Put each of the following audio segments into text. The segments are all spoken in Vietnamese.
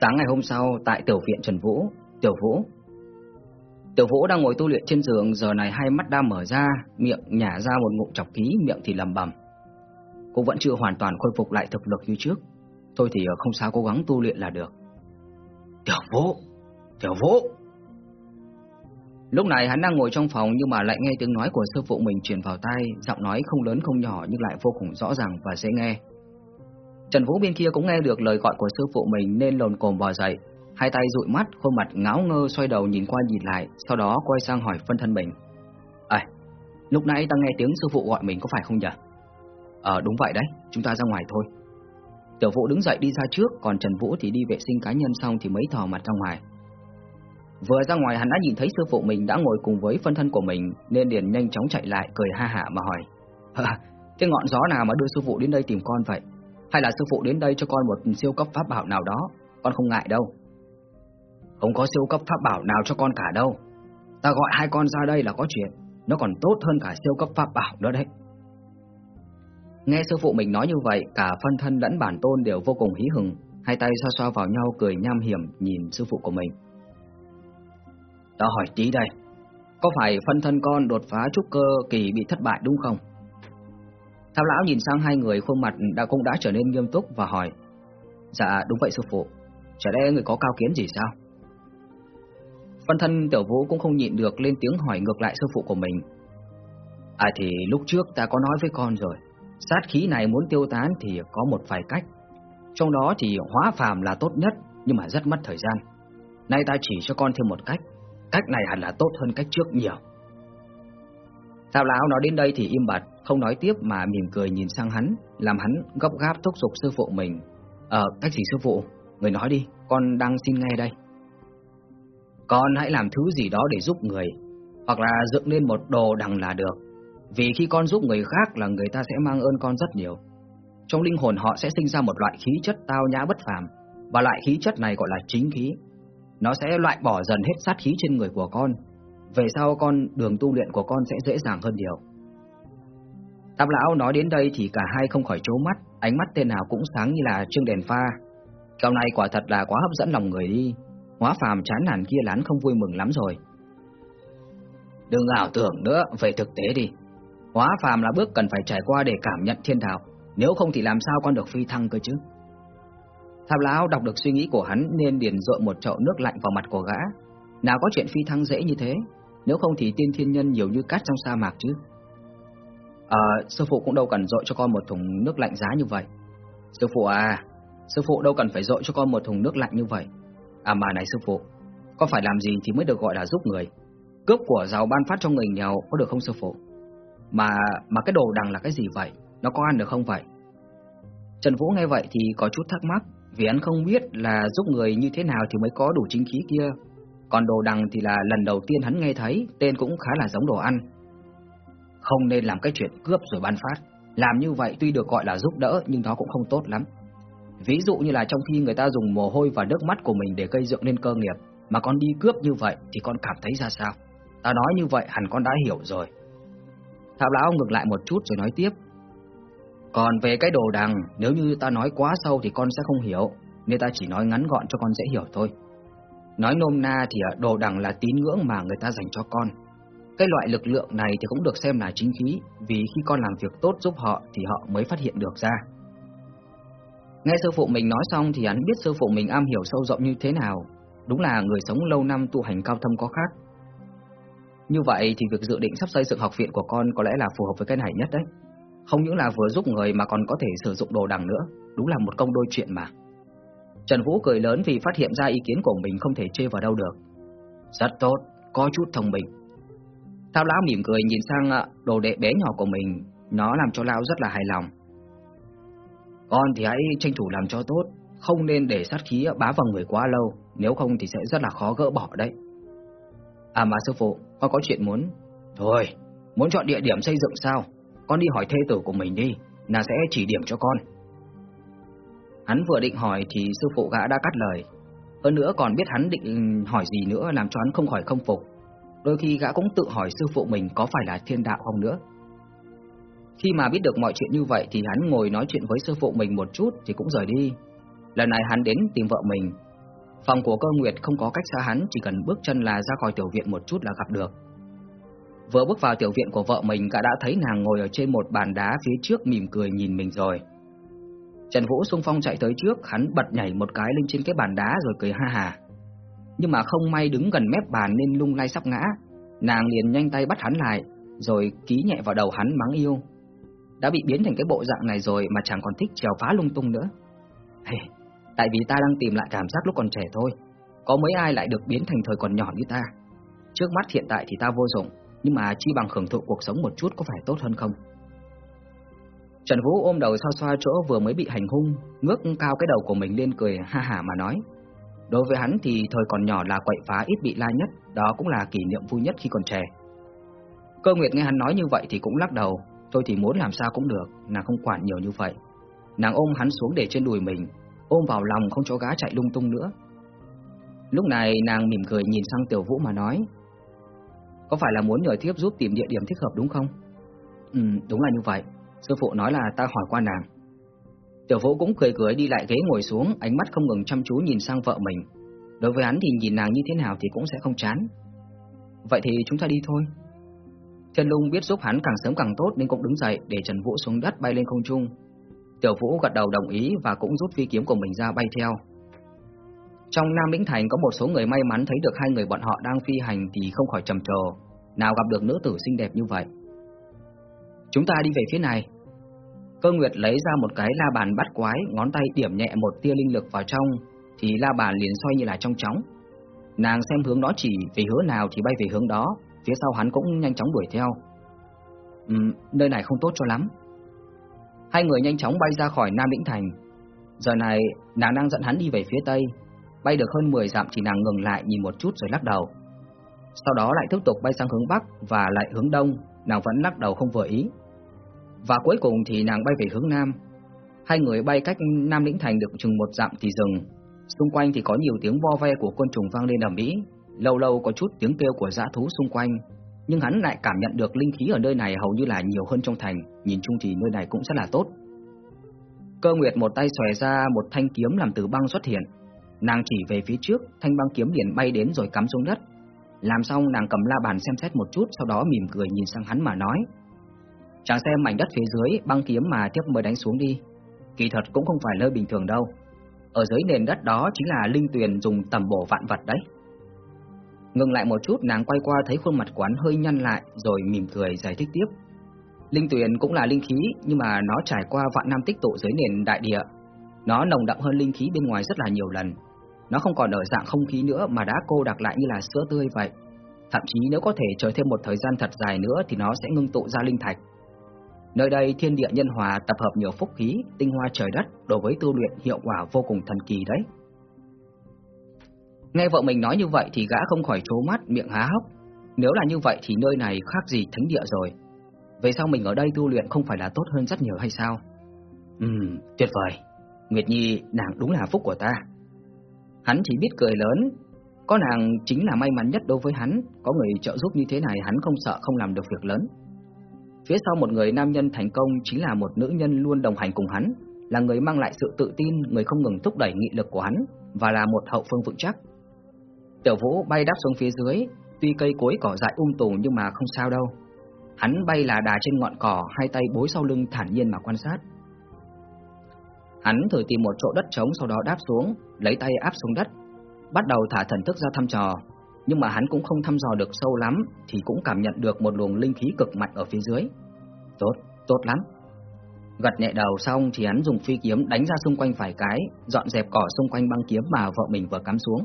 Sáng ngày hôm sau, tại tiểu viện Trần Vũ, Tiểu Vũ. Tiểu Vũ đang ngồi tu luyện trên giường, giờ này hai mắt đang mở ra, miệng nhả ra một ngụm chọc khí, miệng thì lầm bầm. Cô vẫn chưa hoàn toàn khôi phục lại thực lực như trước. Thôi thì không sao cố gắng tu luyện là được. Tiểu Vũ, Tiểu Vũ. Lúc này hắn đang ngồi trong phòng nhưng mà lại nghe tiếng nói của sư phụ mình truyền vào tai, giọng nói không lớn không nhỏ nhưng lại vô cùng rõ ràng và dễ nghe. Trần Vũ bên kia cũng nghe được lời gọi của sư phụ mình nên lồn cồm bò dậy, hai tay dụi mắt, khuôn mặt ngáo ngơ xoay đầu nhìn qua nhìn lại, sau đó quay sang hỏi phân thân mình. À, lúc nãy ta nghe tiếng sư phụ gọi mình có phải không nhỉ? Ờ đúng vậy đấy, chúng ta ra ngoài thôi. Tiểu Vũ đứng dậy đi ra trước, còn Trần Vũ thì đi vệ sinh cá nhân xong thì mới thò mặt ra ngoài. Vừa ra ngoài hắn đã nhìn thấy sư phụ mình đã ngồi cùng với phân thân của mình nên liền nhanh chóng chạy lại cười ha hả mà hỏi. "Cái ngọn gió nào mà đưa sư phụ đến đây tìm con vậy? Hay là sư phụ đến đây cho con một siêu cấp pháp bảo nào đó, con không ngại đâu. Không có siêu cấp pháp bảo nào cho con cả đâu. Ta gọi hai con ra đây là có chuyện, nó còn tốt hơn cả siêu cấp pháp bảo nữa đấy. Nghe sư phụ mình nói như vậy, cả phân thân lẫn bản tôn đều vô cùng hí hừng, hai tay xoa xoa vào nhau cười nham hiểm nhìn sư phụ của mình. Ta hỏi tí đây, có phải phân thân con đột phá trúc cơ kỳ bị thất bại đúng không? Thao lão nhìn sang hai người, khuôn mặt đã cũng đã trở nên nghiêm túc và hỏi Dạ đúng vậy sư phụ. Chả lẽ người có cao kiến gì sao? Phân thân tiểu vũ cũng không nhịn được lên tiếng hỏi ngược lại sư phụ của mình. À thì lúc trước ta có nói với con rồi, Sát khí này muốn tiêu tán thì có một vài cách. Trong đó thì hóa phàm là tốt nhất, Nhưng mà rất mất thời gian. Nay ta chỉ cho con thêm một cách Cách này hẳn là tốt hơn cách trước nhiều. Tào lão nói đến đây thì im bặt, không nói tiếp mà mỉm cười nhìn sang hắn, làm hắn gấp gáp thúc giục sư phụ mình. Ờ, cách gì sư phụ? Người nói đi, con đang xin nghe đây. Con hãy làm thứ gì đó để giúp người, hoặc là dựng lên một đồ đằng là được. Vì khi con giúp người khác là người ta sẽ mang ơn con rất nhiều. Trong linh hồn họ sẽ sinh ra một loại khí chất tao nhã bất phàm, và loại khí chất này gọi là chính khí. Nó sẽ loại bỏ dần hết sát khí trên người của con, về sau con đường tu luyện của con sẽ dễ dàng hơn nhiều. Tam lão nói đến đây thì cả hai không khỏi chố mắt, ánh mắt tên nào cũng sáng như là trương đèn pha. Cậu này quả thật là quá hấp dẫn lòng người đi, hóa phàm chán nản kia lán không vui mừng lắm rồi. Đừng ảo tưởng nữa, về thực tế đi. Hóa phàm là bước cần phải trải qua để cảm nhận thiên đạo, nếu không thì làm sao con được phi thăng cơ chứ? Tham lão đọc được suy nghĩ của hắn nên điền dội một chậu nước lạnh vào mặt của gã. Nào có chuyện phi thăng dễ như thế, nếu không thì tiên thiên nhân nhiều như cát trong sa mạc chứ. À sư phụ cũng đâu cần dội cho con một thùng nước lạnh giá như vậy. Sư phụ à Sư phụ đâu cần phải dội cho con một thùng nước lạnh như vậy. À mà này sư phụ, Con phải làm gì thì mới được gọi là giúp người? Cướp của giàu ban phát cho người nghèo có được không sư phụ? Mà mà cái đồ đằng là cái gì vậy? Nó có ăn được không vậy? Trần Vũ nghe vậy thì có chút thắc mắc, Vì anh không biết là giúp người như thế nào thì mới có đủ chính khí kia còn đồ đằng thì là lần đầu tiên hắn nghe thấy, tên cũng khá là giống đồ ăn. Không nên làm cái chuyện cướp rồi ban phát. Làm như vậy tuy được gọi là giúp đỡ nhưng nó cũng không tốt lắm. Ví dụ như là trong khi người ta dùng mồ hôi và nước mắt của mình để gây dựng nên cơ nghiệp, mà con đi cướp như vậy thì con cảm thấy ra sao? Ta nói như vậy hẳn con đã hiểu rồi. Thảo lão ngược lại một chút rồi nói tiếp. Còn về cái đồ đằng, nếu như ta nói quá sâu thì con sẽ không hiểu, nên ta chỉ nói ngắn gọn cho con dễ hiểu thôi. Nói nôm na thì à, đồ đằng là tín ngưỡng mà người ta dành cho con. Cái loại lực lượng này thì cũng được xem là chính khí, vì khi con làm việc tốt giúp họ thì họ mới phát hiện được ra. Nghe sư phụ mình nói xong thì hắn biết sư phụ mình am hiểu sâu rộng như thế nào. Đúng là người sống lâu năm tu hành cao thâm có khác. Như vậy thì việc dự định sắp xây dựng học viện của con có lẽ là phù hợp với cái này nhất đấy. Không những là vừa giúp người mà còn có thể sử dụng đồ đằng nữa, đúng là một công đôi chuyện mà. Trần Vũ cười lớn vì phát hiện ra ý kiến của mình không thể chê vào đâu được. Rất tốt, có chút thông minh. Thao lão mỉm cười nhìn sang à, đồ đệ bé nhỏ của mình, nó làm cho lão rất là hài lòng. Con thì hãy tranh thủ làm cho tốt, không nên để sát khí bá vào người quá lâu, nếu không thì sẽ rất là khó gỡ bỏ đấy. À mà sư phụ, con có chuyện muốn. Thôi, muốn chọn địa điểm xây dựng sao? Con đi hỏi thê tử của mình đi, nàng sẽ chỉ điểm cho con. Hắn vừa định hỏi thì sư phụ gã đã cắt lời. Hơn nữa còn biết hắn định hỏi gì nữa làm cho hắn không khỏi không phục. Đôi khi gã cũng tự hỏi sư phụ mình có phải là thiên đạo không nữa. Khi mà biết được mọi chuyện như vậy thì hắn ngồi nói chuyện với sư phụ mình một chút thì cũng rời đi. Lần này hắn đến tìm vợ mình, Phòng của cơ nguyệt không có cách xa hắn, chỉ cần bước chân là ra khỏi tiểu viện một chút là gặp được. Vừa bước vào tiểu viện của vợ mình, cả đã thấy nàng ngồi ở trên một bàn đá phía trước mỉm cười nhìn mình rồi. Trần Vũ xung phong chạy tới trước, hắn bật nhảy một cái lên trên cái bàn đá rồi cười ha hà. Nhưng mà không may đứng gần mép bàn nên lung lay sắp ngã, nàng liền nhanh tay bắt hắn lại, rồi ký nhẹ vào đầu hắn mắng yêu. Đã bị biến thành cái bộ dạng này rồi mà chẳng còn thích trèo phá lung tung nữa. Hey, tại vì ta đang tìm lại cảm giác lúc còn trẻ thôi. Có mấy ai lại được biến thành thời còn nhỏ như ta. Trước mắt hiện tại thì ta vô dụng, nhưng mà chi bằng hưởng thụ cuộc sống một chút có phải tốt hơn không? Trần Vũ ôm đầu xoa xoa chỗ vừa mới bị hành hung, ngước cao cái đầu của mình lên cười ha hả mà nói. Đối với hắn thì thời còn nhỏ là quậy phá ít bị la nhất, đó cũng là kỷ niệm vui nhất khi còn trẻ. Cơ Nguyệt nghe hắn nói như vậy thì cũng lắc đầu, tôi thì muốn làm sao cũng được, nàng không quản nhiều như vậy. Nàng ôm hắn xuống để trên đùi mình, ôm vào lòng không cho gã chạy lung tung nữa. Lúc này nàng mỉm cười nhìn sang Tiểu Vũ mà nói, có phải là muốn nhờ thiếp giúp tìm địa điểm thích hợp đúng không? Ừ, đúng là như vậy. Sư phụ nói là ta hỏi qua nàng. Tiểu Vũ cũng cười cười đi lại ghế ngồi xuống, ánh mắt không ngừng chăm chú nhìn sang vợ mình. Đối với hắn thì nhìn nàng như thế nào thì cũng sẽ không chán. Vậy thì chúng ta đi thôi. Trần Lung biết giúp hắn càng sớm càng tốt nên cũng đứng dậy để Trần Vũ xuống đất bay lên không trung. Tiểu Vũ gật đầu đồng ý và cũng rút phi kiếm của mình ra bay theo. Trong Nam Lĩnh Thành có một số người may mắn thấy được hai người bọn họ đang phi hành thì không khỏi trầm trồ, nào gặp được nữ tử xinh đẹp như vậy. Chúng ta đi về phía này. Cơ Nguyệt lấy ra một cái la bàn bắt quái, ngón tay điểm nhẹ một tia linh lực vào trong, thì la bàn liền xoay như là trong chóng. Nàng xem hướng đó chỉ về hướng nào thì bay về hướng đó, phía sau hắn cũng nhanh chóng đuổi theo. Ừm, nơi này không tốt cho lắm. Hai người nhanh chóng bay ra khỏi Nam Lĩnh Thành. Giờ này, nàng đang dẫn hắn đi về phía tây, bay được hơn 10 dặm thì nàng ngừng lại nhìn một chút rồi lắc đầu. Sau đó lại tiếp tục bay sang hướng bắc và lại hướng đông, nàng vẫn lắc đầu không vừa ý. Và cuối cùng thì nàng bay về hướng nam. Hai người bay cách Nam Lĩnh Thành được chừng một dặm thì dừng. Xung quanh thì có nhiều tiếng vo ve của côn trùng vang lên ầm ĩ, lâu lâu có chút tiếng kêu của dã thú xung quanh, nhưng hắn lại cảm nhận được linh khí ở nơi này hầu như là nhiều hơn trong thành, nhìn chung thì nơi này cũng rất là tốt. Cơ Nguyệt một tay xòe ra một thanh kiếm làm từ băng xuất hiện, nàng chỉ về phía trước, thanh băng kiếm liền bay đến rồi cắm xuống đất. Làm xong nàng cầm la bàn xem xét một chút, sau đó mỉm cười nhìn sang hắn mà nói: Chàng xem mảnh đất phía dưới, băng kiếm mà tiếp mới đánh xuống đi. Kỳ thật cũng không phải nơi bình thường đâu. Ở dưới nền đất đó chính là linh tuyền dùng tầm bổ vạn vật đấy. Ngừng lại một chút, nàng quay qua thấy khuôn mặt quán hơi nhăn lại, rồi mỉm cười giải thích tiếp. Linh tuyền cũng là linh khí, nhưng mà nó trải qua vạn năm tích tụ dưới nền đại địa. Nó nồng đậm hơn linh khí bên ngoài rất là nhiều lần. Nó không còn ở dạng không khí nữa mà đã cô đặc lại như là sữa tươi vậy. Thậm chí nếu có thể chờ thêm một thời gian thật dài nữa thì nó sẽ ngưng tụ ra linh thạch. Nơi đây thiên địa nhân hòa tập hợp nhiều phúc khí, tinh hoa trời đất, đối với tu luyện hiệu quả vô cùng thần kỳ đấy. Nghe vợ mình nói như vậy thì gã không khỏi trố mắt, miệng há hốc. Nếu là như vậy thì nơi này khác gì thánh địa rồi. Về sau mình ở đây tu luyện không phải là tốt hơn rất nhiều hay sao? Ừm, tuyệt vời. Nguyệt Nhi, nàng đúng là phúc của ta. Hắn chỉ biết cười lớn, có nàng chính là may mắn nhất đối với hắn, có người trợ giúp như thế này hắn không sợ không làm được việc lớn. Phía sau một người nam nhân thành công chính là một nữ nhân luôn đồng hành cùng hắn, là người mang lại sự tự tin, người không ngừng thúc đẩy nghị lực của hắn và là một hậu phương vững chắc. Tiểu Vũ bay đáp xuống phía dưới, tuy cây cối cỏ dại um tùm nhưng mà không sao đâu. Hắn bay là đà trên ngọn cỏ, hai tay bối sau lưng thản nhiên mà quan sát. Hắn thử tìm một chỗ đất trống sau đó đáp xuống, lấy tay áp xuống đất, bắt đầu thả thần thức ra thăm trò, nhưng mà hắn cũng không thăm dò được sâu lắm thì cũng cảm nhận được một luồng linh khí cực mạnh ở phía dưới. Tốt, tốt lắm. Gật nhẹ đầu xong thì hắn dùng phi kiếm đánh ra xung quanh vài cái, dọn dẹp cỏ xung quanh băng kiếm mà vợ mình vừa cắm xuống.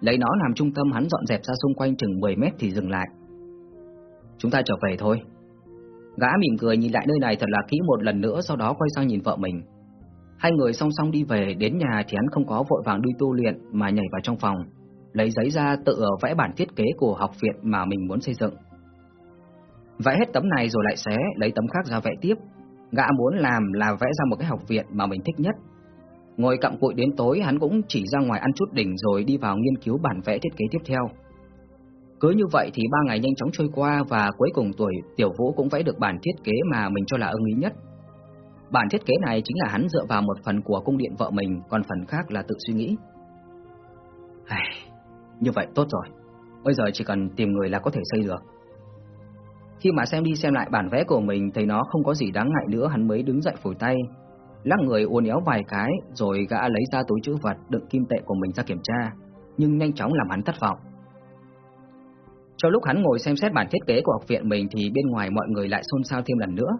Lấy nó làm trung tâm hắn dọn dẹp ra xung quanh chừng 10 mét thì dừng lại. Chúng ta trở về thôi. Gã mỉm cười nhìn lại nơi này thật là kỹ một lần nữa sau đó quay sang nhìn vợ mình. Hai người song song đi về, đến nhà thì hắn không có vội vàng đi tu luyện mà nhảy vào trong phòng, lấy giấy ra tự vẽ bản thiết kế của học viện mà mình muốn xây dựng. Vẽ hết tấm này rồi lại xé, lấy tấm khác ra vẽ tiếp. Gã muốn làm là vẽ ra một cái học viện mà mình thích nhất. Ngồi cặm cụi đến tối hắn cũng chỉ ra ngoài ăn chút đỉnh rồi đi vào nghiên cứu bản vẽ thiết kế tiếp theo. Cứ như vậy thì ba ngày nhanh chóng trôi qua và cuối cùng tuổi Tiểu Vũ cũng vẽ được bản thiết kế mà mình cho là ưng ý nhất. Bản thiết kế này chính là hắn dựa vào một phần của cung điện vợ mình, còn phần khác là tự suy nghĩ. Ai, như vậy tốt rồi, bây giờ chỉ cần tìm người là có thể xây được. Khi mà xem đi xem lại bản vẽ của mình thấy nó không có gì đáng ngại nữa, hắn mới đứng dậy phủi tay, lắc người uốn éo vài cái rồi gã lấy ra túi chữ vật đựng kim tệ của mình ra kiểm tra, nhưng nhanh chóng làm hắn thất vọng. Cho lúc hắn ngồi xem xét bản thiết kế của học viện mình thì bên ngoài mọi người lại xôn xao thêm lần nữa.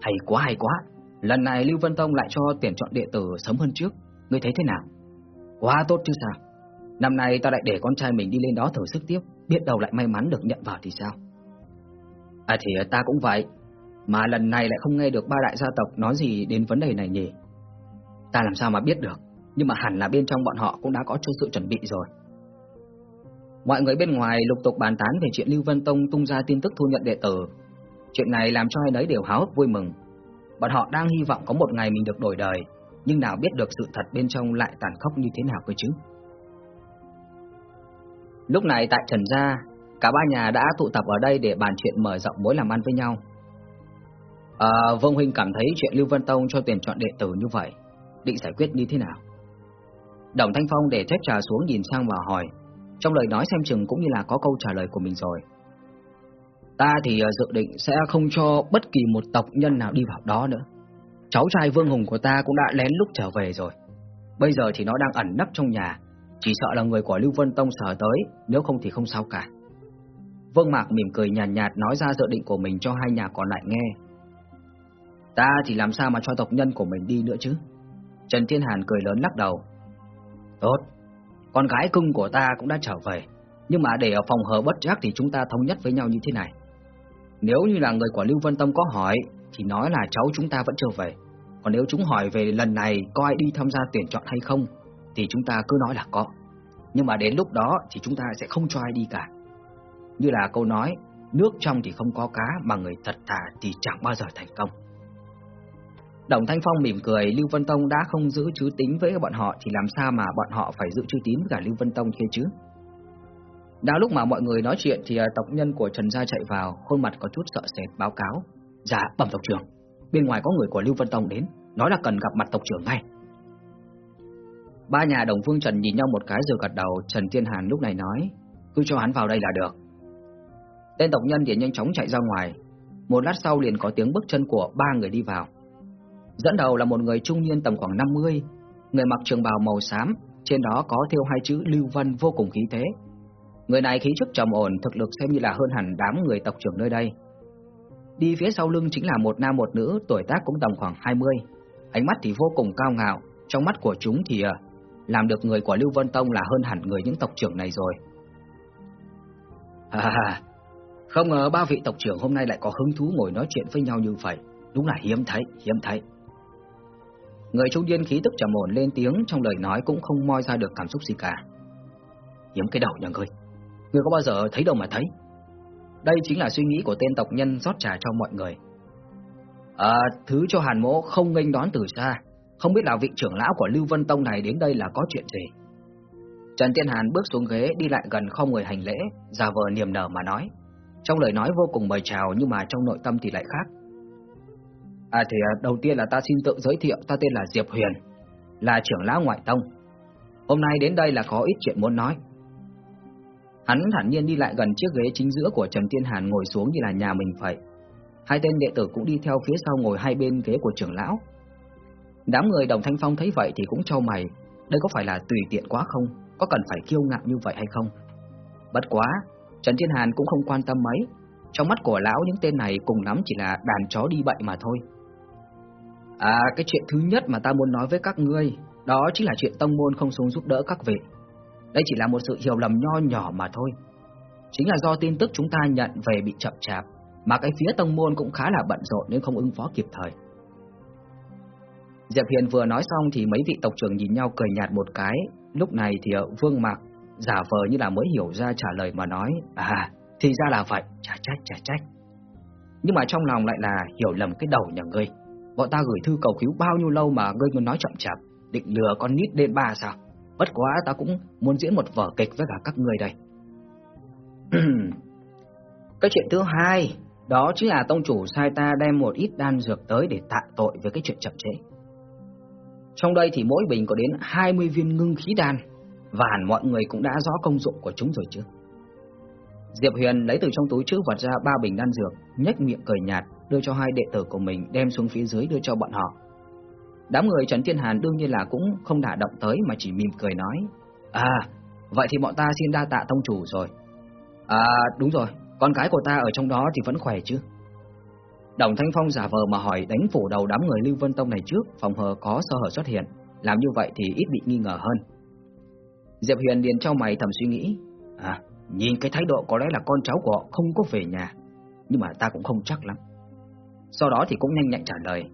Hay quá hay quá, lần này Lưu Vân Tông lại cho tuyển chọn đệ tử sớm hơn trước, ngươi thấy thế nào? Quá tốt chứ sao? Năm nay ta lại để con trai mình đi lên đó thử sức tiếp, biết đâu lại may mắn được nhận vào thì sao? À thì ta cũng vậy, mà lần này lại không nghe được ba đại gia tộc nói gì đến vấn đề này nhỉ? Ta làm sao mà biết được, nhưng mà hẳn là bên trong bọn họ cũng đã có chút sự chuẩn bị rồi. Mọi người bên ngoài lục tục bàn tán về chuyện Lưu Vân Tông tung ra tin tức thu nhận đệ tử. Chuyện này làm cho ai nấy đều háo hức vui mừng. Bọn họ đang hy vọng có một ngày mình được đổi đời, nhưng nào biết được sự thật bên trong lại tàn khốc như thế nào cơ chứ. Lúc này tại Trần Gia, cả ba nhà đã tụ tập ở đây để bàn chuyện mở rộng mối làm ăn với nhau. À, Vương Huynh cảm thấy chuyện Lưu Vân Tông cho tuyển chọn đệ tử như vậy, định giải quyết như thế nào? Đồng Thanh Phong để chép trà xuống nhìn sang và hỏi, trong lời nói xem chừng cũng như là có câu trả lời của mình rồi. Ta thì ờ, dự định sẽ không cho bất kỳ một tộc nhân nào đi vào đó nữa. Cháu trai Vương Hùng của ta cũng đã lén lúc trở về rồi. Bây giờ thì nó đang ẩn nấp trong nhà, chỉ sợ là người của Lưu Vân Tông sở tới, nếu không thì không sao cả. Vương Mạc mỉm cười nhàn nhạt, nhạt nói ra dự định của mình cho hai nhà còn lại nghe. Ta thì làm sao mà cho tộc nhân của mình đi nữa chứ? Trần Thiên Hàn cười lớn lắc đầu. Tốt, con gái cưng của ta cũng đã trở về, nhưng mà để ở phòng hờ bất giác thì chúng ta thống nhất với nhau như thế này. Nếu như là người của Lưu Vân Tông có hỏi, thì nói là cháu chúng ta vẫn chưa về. Còn nếu chúng hỏi về lần này có ai đi tham gia tuyển chọn hay không, thì chúng ta cứ nói là có. Nhưng mà đến lúc đó thì chúng ta sẽ không cho ai đi cả. Như là câu nói, nước trong thì không có cá mà người thật thà thì chẳng bao giờ thành công. Đồng Thanh Phong mỉm cười, Lưu Vân Tông đã không giữ chữ tín với bọn họ thì làm sao mà bọn họ phải giữ chữ tín với cả Lưu Vân Tông kia chứ? Đã lúc mà mọi người nói chuyện thì à, tộc nhân của Trần Gia chạy vào, khuôn mặt có chút sợ sệt báo cáo. Dạ, bẩm tộc trưởng, bên ngoài có người của Lưu Vân Tông đến, nói là cần gặp mặt tộc trưởng ngay. Ba nhà đồng phương Trần nhìn nhau một cái rồi gật đầu, Trần Thiên Hàn lúc này nói, cứ cho hắn vào đây là được. Tên tộc nhân thì nhanh chóng chạy ra ngoài, một lát sau liền có tiếng bước chân của ba người đi vào. Dẫn đầu là một người trung niên tầm khoảng 50, người mặc trường bào màu xám, trên đó có thêu hai chữ Lưu Vân vô cùng khí thế. Người này khí chất trầm ổn, thực lực xem như là hơn hẳn đám người tộc trưởng nơi đây. Đi phía sau lưng chính là một nam một nữ, tuổi tác cũng tầm khoảng 20. Ánh mắt thì vô cùng cao ngạo, trong mắt của chúng thì à, làm được người của Lưu Vân Tông là hơn hẳn người những tộc trưởng này rồi. À, không ngờ ba vị tộc trưởng hôm nay lại có hứng thú ngồi nói chuyện với nhau như vậy, đúng là hiếm thấy, hiếm thấy. Người trung niên khí tức trầm ổn lên tiếng trong lời nói cũng không moi ra được cảm xúc gì cả. Hiếm cái đầu nhà ngươi, ngươi có bao giờ thấy đâu mà thấy? Đây chính là suy nghĩ của tên tộc nhân rót trà cho mọi người. À, thứ cho Hàn Mỗ không nghênh đón từ xa, không biết là vị trưởng lão của Lưu Vân Tông này đến đây là có chuyện gì. Trần Tiên Hàn bước xuống ghế đi lại gần không người hành lễ, giả vờ niềm nở mà nói. Trong lời nói vô cùng mời chào nhưng mà trong nội tâm thì lại khác. À thì à, đầu tiên là ta xin tự giới thiệu, ta tên là Diệp Huyền, là trưởng lão ngoại tông. Hôm nay đến đây là có ít chuyện muốn nói. Hắn thản nhiên đi lại gần chiếc ghế chính giữa của Trần Tiên Hàn ngồi xuống như là nhà mình vậy. Hai tên đệ tử cũng đi theo phía sau ngồi hai bên ghế của trưởng lão. Đám người đồng thanh phong thấy vậy thì cũng trao mày, đây có phải là tùy tiện quá không? Có cần phải kiêu ngạo như vậy hay không? Bất quá, Trần Thiên Hàn cũng không quan tâm mấy, trong mắt của lão những tên này cùng lắm chỉ là đàn chó đi bậy mà thôi. À, cái chuyện thứ nhất mà ta muốn nói với các ngươi, đó chính là chuyện tông môn không xuống giúp đỡ các vị. Đây chỉ là một sự hiểu lầm nho nhỏ mà thôi. Chính là do tin tức chúng ta nhận về bị chậm chạp, mà cái phía tông môn cũng khá là bận rộn nên không ứng phó kịp thời. Diệp Hiền vừa nói xong thì mấy vị tộc trưởng nhìn nhau cười nhạt một cái, lúc này thì ờ, Vương Mạc giả vờ như là mới hiểu ra trả lời mà nói, à, thì ra là vậy, chả trách, chả trách. Nhưng mà trong lòng lại là hiểu lầm cái đầu nhà ngươi. Bọn ta gửi thư cầu cứu bao nhiêu lâu mà ngươi muốn nói chậm chạp, định lừa con nít đến ba sao? Bất quá ta cũng muốn diễn một vở kịch với cả các ngươi đây. cái chuyện thứ hai, đó chính là tông chủ sai ta đem một ít đan dược tới để tạ tội với cái chuyện chậm trễ. Trong đây thì mỗi bình có đến 20 viên ngưng khí đan, Và hẳn mọi người cũng đã rõ công dụng của chúng rồi chứ. Diệp Huyền lấy từ trong túi chữ vật ra ba bình đan dược, nhếch miệng cười nhạt, đưa cho hai đệ tử của mình đem xuống phía dưới đưa cho bọn họ. Đám người Trần Thiên Hàn đương nhiên là cũng không đả động tới mà chỉ mỉm cười nói: "À, vậy thì bọn ta xin đa tạ tông chủ rồi." "À, đúng rồi, con cái của ta ở trong đó thì vẫn khỏe chứ?" Đồng Thanh Phong giả vờ mà hỏi đánh phủ đầu đám người Lưu Vân Tông này trước, phòng hờ có sơ hở xuất hiện, làm như vậy thì ít bị nghi ngờ hơn. Diệp Huyền liền trao mày thầm suy nghĩ, à, nhìn cái thái độ có lẽ là con cháu của họ không có về nhà, nhưng mà ta cũng không chắc lắm. Sau đó thì cũng nhanh nhạy trả lời,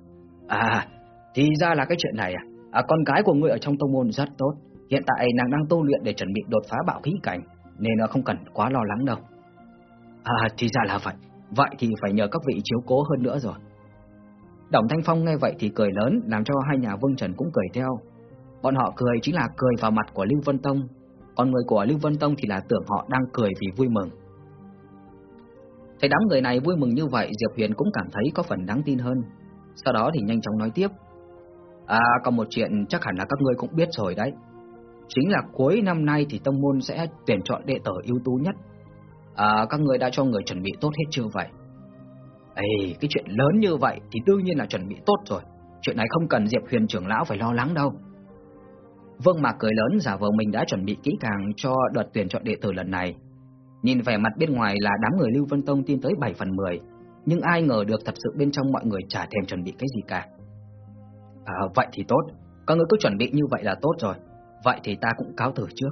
à, thì ra là cái chuyện này à, à con gái của ngươi ở trong tông môn rất tốt, hiện tại nàng đang tu luyện để chuẩn bị đột phá bạo khí cảnh, nên nó không cần quá lo lắng đâu. À, thì ra là vậy, vậy thì phải nhờ các vị chiếu cố hơn nữa rồi. Đồng Thanh Phong nghe vậy thì cười lớn, làm cho hai nhà Vương Trần cũng cười theo. Bọn họ cười chính là cười vào mặt của Lưu Vân Tông, còn người của Lưu Vân Tông thì là tưởng họ đang cười vì vui mừng. Thấy đám người này vui mừng như vậy, Diệp Huyền cũng cảm thấy có phần đáng tin hơn. Sau đó thì nhanh chóng nói tiếp. À, còn một chuyện chắc hẳn là các ngươi cũng biết rồi đấy. Chính là cuối năm nay thì tông môn sẽ tuyển chọn đệ tử ưu tú nhất. À, các người đã cho người chuẩn bị tốt hết chưa vậy? Ê, cái chuyện lớn như vậy thì đương nhiên là chuẩn bị tốt rồi. Chuyện này không cần Diệp Huyền trưởng lão phải lo lắng đâu. Vương Mạc cười lớn giả vờ mình đã chuẩn bị kỹ càng cho đợt tuyển chọn đệ tử lần này. Nhìn vẻ mặt bên ngoài là đám người Lưu Vân Tông tin tới 7 phần 10, nhưng ai ngờ được thật sự bên trong mọi người chả thèm chuẩn bị cái gì cả. À, vậy thì tốt, các người cứ chuẩn bị như vậy là tốt rồi. Vậy thì ta cũng cáo từ trước.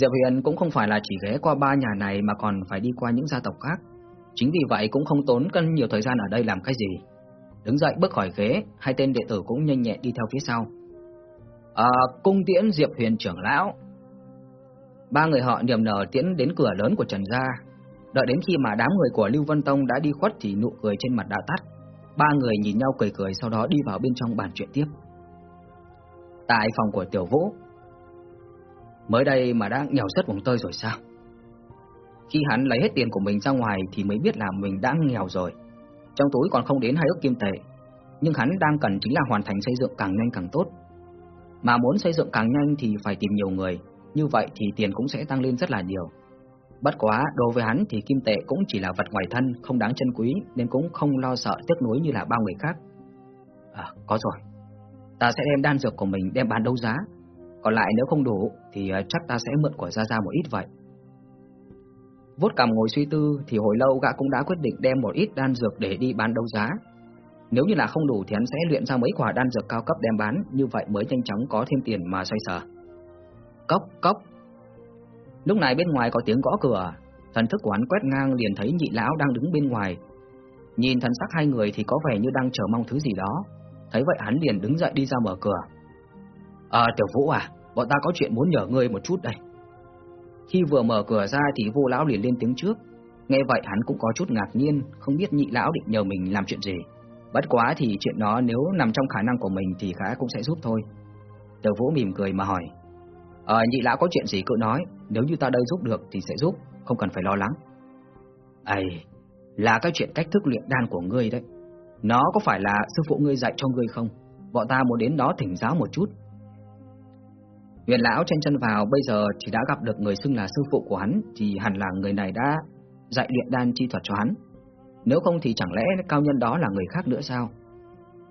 Diệp Huyền cũng không phải là chỉ ghé qua ba nhà này mà còn phải đi qua những gia tộc khác. Chính vì vậy cũng không tốn cân nhiều thời gian ở đây làm cái gì. Đứng dậy bước khỏi ghế, hai tên đệ tử cũng nhanh nhẹn đi theo phía sau. À, cung tiễn Diệp Huyền trưởng lão. Ba người họ niềm nở tiễn đến cửa lớn của Trần Gia. Đợi đến khi mà đám người của Lưu Vân Tông đã đi khuất thì nụ cười trên mặt đã tắt. Ba người nhìn nhau cười cười sau đó đi vào bên trong bàn chuyện tiếp. Tại phòng của Tiểu Vũ, mới đây mà đã nghèo rất vùng tơi rồi sao? Khi hắn lấy hết tiền của mình ra ngoài thì mới biết là mình đã nghèo rồi. Trong túi còn không đến hai ức kim tệ, nhưng hắn đang cần chính là hoàn thành xây dựng càng nhanh càng tốt. Mà muốn xây dựng càng nhanh thì phải tìm nhiều người, như vậy thì tiền cũng sẽ tăng lên rất là nhiều. Bất quá, đối với hắn thì kim tệ cũng chỉ là vật ngoài thân, không đáng chân quý nên cũng không lo sợ tiếc nuối như là bao người khác. À, có rồi. Ta sẽ đem đan dược của mình đem bán đấu giá, còn lại nếu không đủ thì à, chắc ta sẽ mượn của Gia Gia một ít vậy. Vốt cằm ngồi suy tư thì hồi lâu gã cũng đã quyết định đem một ít đan dược để đi bán đấu giá. Nếu như là không đủ thì hắn sẽ luyện ra mấy quả đan dược cao cấp đem bán, như vậy mới nhanh chóng có thêm tiền mà xoay sở. Cốc, cốc. Lúc này bên ngoài có tiếng gõ cửa, thần thức của hắn quét ngang liền thấy nhị lão đang đứng bên ngoài. Nhìn thần sắc hai người thì có vẻ như đang chờ mong thứ gì đó. Thấy vậy hắn liền đứng dậy đi ra mở cửa. À Tiểu Vũ à, bọn ta có chuyện muốn nhờ ngươi một chút đây. Khi vừa mở cửa ra thì vô lão liền lên tiếng trước. Nghe vậy hắn cũng có chút ngạc nhiên, không biết nhị lão định nhờ mình làm chuyện gì. Bất quá thì chuyện đó nếu nằm trong khả năng của mình thì khá cũng sẽ giúp thôi. Tờ Vũ mỉm cười mà hỏi. Ờ, nhị lão có chuyện gì cứ nói, nếu như ta đây giúp được thì sẽ giúp, không cần phải lo lắng. Ây, là cái chuyện cách thức luyện đan của ngươi đấy. Nó có phải là sư phụ ngươi dạy cho ngươi không? Bọn ta muốn đến đó thỉnh giáo một chút, Huyền lão chen chân vào bây giờ thì đã gặp được người xưng là sư phụ của hắn thì hẳn là người này đã dạy luyện đan chi thuật cho hắn. Nếu không thì chẳng lẽ cao nhân đó là người khác nữa sao?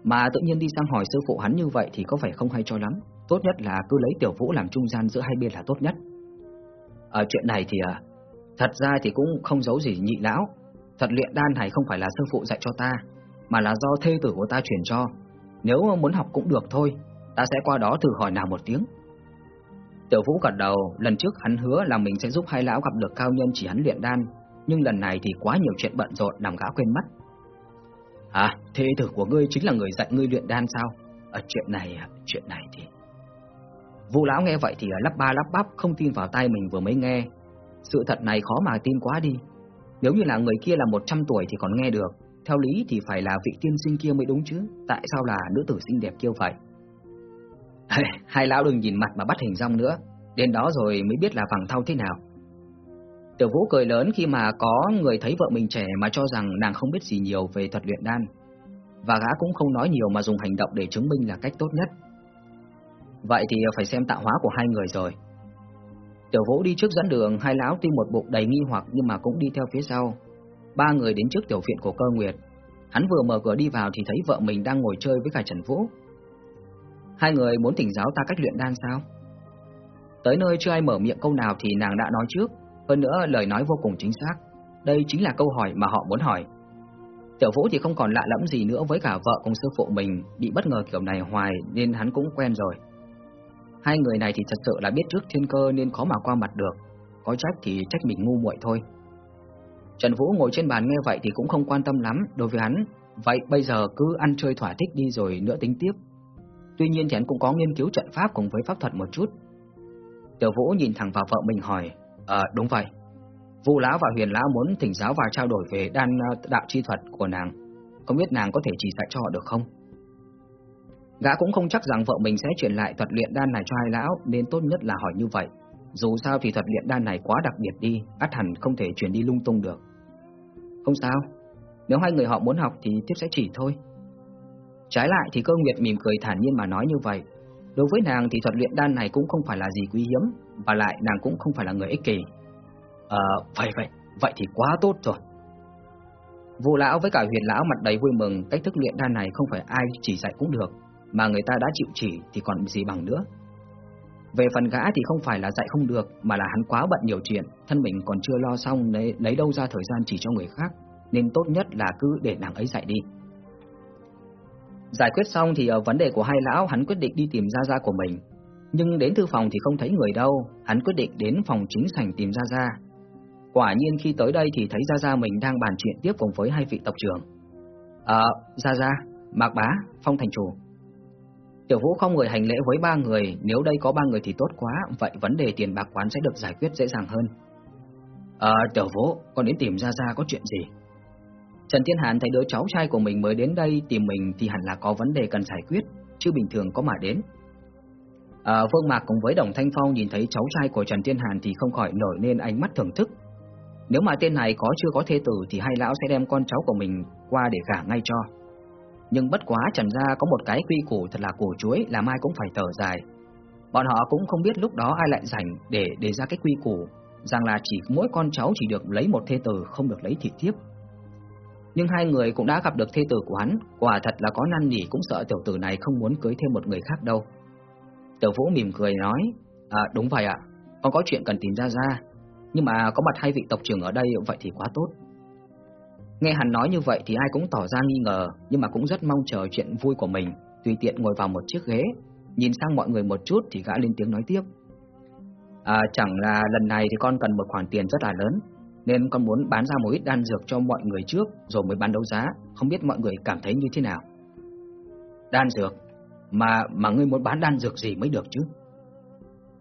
Mà tự nhiên đi sang hỏi sư phụ hắn như vậy thì có phải không hay cho lắm. Tốt nhất là cứ lấy tiểu vũ làm trung gian giữa hai bên là tốt nhất. Ở chuyện này thì à, thật ra thì cũng không giấu gì nhị lão. Thật luyện đan này không phải là sư phụ dạy cho ta, mà là do thê tử của ta truyền cho. Nếu muốn học cũng được thôi, ta sẽ qua đó thử hỏi nào một tiếng. Tiểu Vũ gật đầu, lần trước hắn hứa là mình sẽ giúp hai lão gặp được cao nhân chỉ hắn luyện đan, nhưng lần này thì quá nhiều chuyện bận rộn làm gã quên mất. À, thế tử của ngươi chính là người dạy ngươi luyện đan sao? Ở chuyện này, chuyện này thì... Vu lão nghe vậy thì lắp ba lắp bắp không tin vào tai mình vừa mới nghe. Sự thật này khó mà tin quá đi. Nếu như là người kia là 100 tuổi thì còn nghe được, theo lý thì phải là vị tiên sinh kia mới đúng chứ, tại sao là nữ tử xinh đẹp kia vậy? Hai lão đừng nhìn mặt mà bắt hình rong nữa, đến đó rồi mới biết là vàng thau thế nào. Tiểu Vũ cười lớn khi mà có người thấy vợ mình trẻ mà cho rằng nàng không biết gì nhiều về thuật luyện đan. Và gã cũng không nói nhiều mà dùng hành động để chứng minh là cách tốt nhất. Vậy thì phải xem tạo hóa của hai người rồi. Tiểu Vũ đi trước dẫn đường, hai lão tuy một bụng đầy nghi hoặc nhưng mà cũng đi theo phía sau. Ba người đến trước tiểu viện của cơ nguyệt. Hắn vừa mở cửa đi vào thì thấy vợ mình đang ngồi chơi với cả Trần Vũ. Hai người muốn thỉnh giáo ta cách luyện đan sao? Tới nơi chưa ai mở miệng câu nào thì nàng đã nói trước, hơn nữa lời nói vô cùng chính xác. Đây chính là câu hỏi mà họ muốn hỏi. Tiểu Vũ thì không còn lạ lẫm gì nữa với cả vợ cùng sư phụ mình, bị bất ngờ kiểu này hoài nên hắn cũng quen rồi. Hai người này thì thật sự là biết trước thiên cơ nên khó mà qua mặt được, có trách thì trách mình ngu muội thôi. Trần Vũ ngồi trên bàn nghe vậy thì cũng không quan tâm lắm đối với hắn, vậy bây giờ cứ ăn chơi thỏa thích đi rồi nữa tính tiếp. Tuy nhiên thì hắn cũng có nghiên cứu trận pháp cùng với pháp thuật một chút. Tiểu Vũ nhìn thẳng vào vợ mình hỏi, Ờ, đúng vậy. Vu lão và Huyền lão muốn thỉnh giáo và trao đổi về đan ờ, đạo chi thuật của nàng. Không biết nàng có thể chỉ dạy cho họ được không? Gã cũng không chắc rằng vợ mình sẽ chuyển lại thuật luyện đan này cho hai lão, nên tốt nhất là hỏi như vậy. Dù sao thì thuật luyện đan này quá đặc biệt đi, ắt hẳn không thể chuyển đi lung tung được. Không sao, nếu hai người họ muốn học thì tiếp sẽ chỉ thôi. Trái lại thì cơ nguyệt mỉm cười thản nhiên mà nói như vậy. Đối với nàng thì thuật luyện đan này cũng không phải là gì quý hiếm, và lại nàng cũng không phải là người ích kỷ. Ờ, vậy vậy, vậy thì quá tốt rồi. Vô lão với cả huyền lão mặt đầy vui mừng, cách thức luyện đan này không phải ai chỉ dạy cũng được, mà người ta đã chịu chỉ thì còn gì bằng nữa. Về phần gã thì không phải là dạy không được, mà là hắn quá bận nhiều chuyện, thân mình còn chưa lo xong lấy, lấy đâu ra thời gian chỉ cho người khác, nên tốt nhất là cứ để nàng ấy dạy đi. Giải quyết xong thì ở vấn đề của hai lão hắn quyết định đi tìm Gia Gia của mình. Nhưng đến thư phòng thì không thấy người đâu, hắn quyết định đến phòng chính sảnh tìm Gia Gia. Quả nhiên khi tới đây thì thấy Gia Gia mình đang bàn chuyện tiếp cùng với hai vị tộc trưởng. Ờ, Gia Gia, Mạc Bá, Phong Thành Chủ. Tiểu Vũ không người hành lễ với ba người, nếu đây có ba người thì tốt quá, vậy vấn đề tiền bạc quán sẽ được giải quyết dễ dàng hơn. Ờ, Tiểu Vũ, con đến tìm Gia Gia có chuyện gì? Trần Thiên Hàn thấy đứa cháu trai của mình mới đến đây tìm mình thì hẳn là có vấn đề cần giải quyết, chứ bình thường có mà đến. À, Vương Mạc cùng với Đồng Thanh Phong nhìn thấy cháu trai của Trần Thiên Hàn thì không khỏi nổi lên ánh mắt thưởng thức. Nếu mà tên này có chưa có thê tử thì hai lão sẽ đem con cháu của mình qua để gả ngay cho. Nhưng bất quá Trần gia có một cái quy củ thật là cổ chuối làm ai cũng phải thở dài. Bọn họ cũng không biết lúc đó ai lại rảnh để đề ra cái quy củ rằng là chỉ mỗi con cháu chỉ được lấy một thê tử không được lấy thị thiếp nhưng hai người cũng đã gặp được thê tử của hắn, quả thật là có năn nỉ cũng sợ tiểu tử này không muốn cưới thêm một người khác đâu. Tiểu Vũ mỉm cười nói, à đúng vậy ạ, con có chuyện cần tìm ra ra, nhưng mà có mặt hai vị tộc trưởng ở đây vậy thì quá tốt. Nghe hắn nói như vậy thì ai cũng tỏ ra nghi ngờ, nhưng mà cũng rất mong chờ chuyện vui của mình, tùy tiện ngồi vào một chiếc ghế, nhìn sang mọi người một chút thì gã lên tiếng nói tiếp. À chẳng là lần này thì con cần một khoản tiền rất là lớn, nên con muốn bán ra một ít đan dược cho mọi người trước rồi mới bán đấu giá, không biết mọi người cảm thấy như thế nào. Đan dược? Mà mà ngươi muốn bán đan dược gì mới được chứ?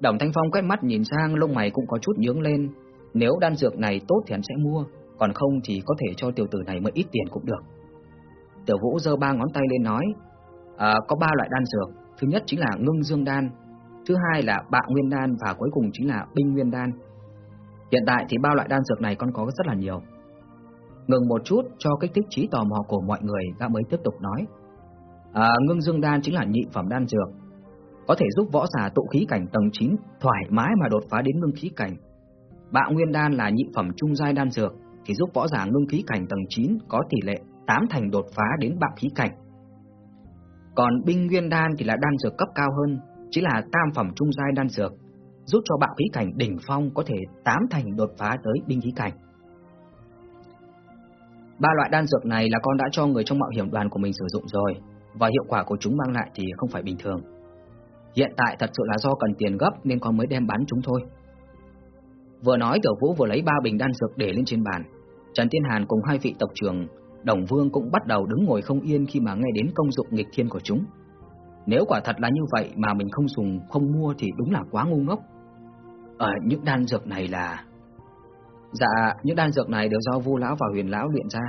Đồng Thanh Phong quét mắt nhìn sang lông mày cũng có chút nhướng lên, nếu đan dược này tốt thì hắn sẽ mua, còn không thì có thể cho tiểu tử này một ít tiền cũng được. Tiểu Vũ giơ ba ngón tay lên nói, à, có ba loại đan dược, thứ nhất chính là ngưng dương đan, thứ hai là bạ nguyên đan và cuối cùng chính là binh nguyên đan. Hiện tại thì ba loại đan dược này con có rất là nhiều. Ngừng một chút cho kích thích trí tò mò của mọi người, gã mới tiếp tục nói. À, ngưng dương đan chính là nhị phẩm đan dược, có thể giúp võ giả tụ khí cảnh tầng 9 thoải mái mà đột phá đến ngưng khí cảnh. Bạo nguyên đan là nhị phẩm trung giai đan dược, thì giúp võ giả ngưng khí cảnh tầng 9 có tỷ lệ 8 thành đột phá đến bạo khí cảnh. Còn binh nguyên đan thì là đan dược cấp cao hơn, chỉ là tam phẩm trung giai đan dược, giúp cho bạo khí cảnh đỉnh phong có thể tám thành đột phá tới binh khí cảnh. Ba loại đan dược này là con đã cho người trong mạo hiểm đoàn của mình sử dụng rồi, và hiệu quả của chúng mang lại thì không phải bình thường. Hiện tại thật sự là do cần tiền gấp nên con mới đem bán chúng thôi. Vừa nói Tiểu Vũ vừa lấy ba bình đan dược để lên trên bàn. Trần tiên Hàn cùng hai vị tộc trưởng Đồng Vương cũng bắt đầu đứng ngồi không yên khi mà nghe đến công dụng nghịch thiên của chúng. Nếu quả thật là như vậy mà mình không dùng, không mua thì đúng là quá ngu ngốc. Ở những đan dược này là... Dạ, những đan dược này đều do Vu lão và Huyền lão luyện ra.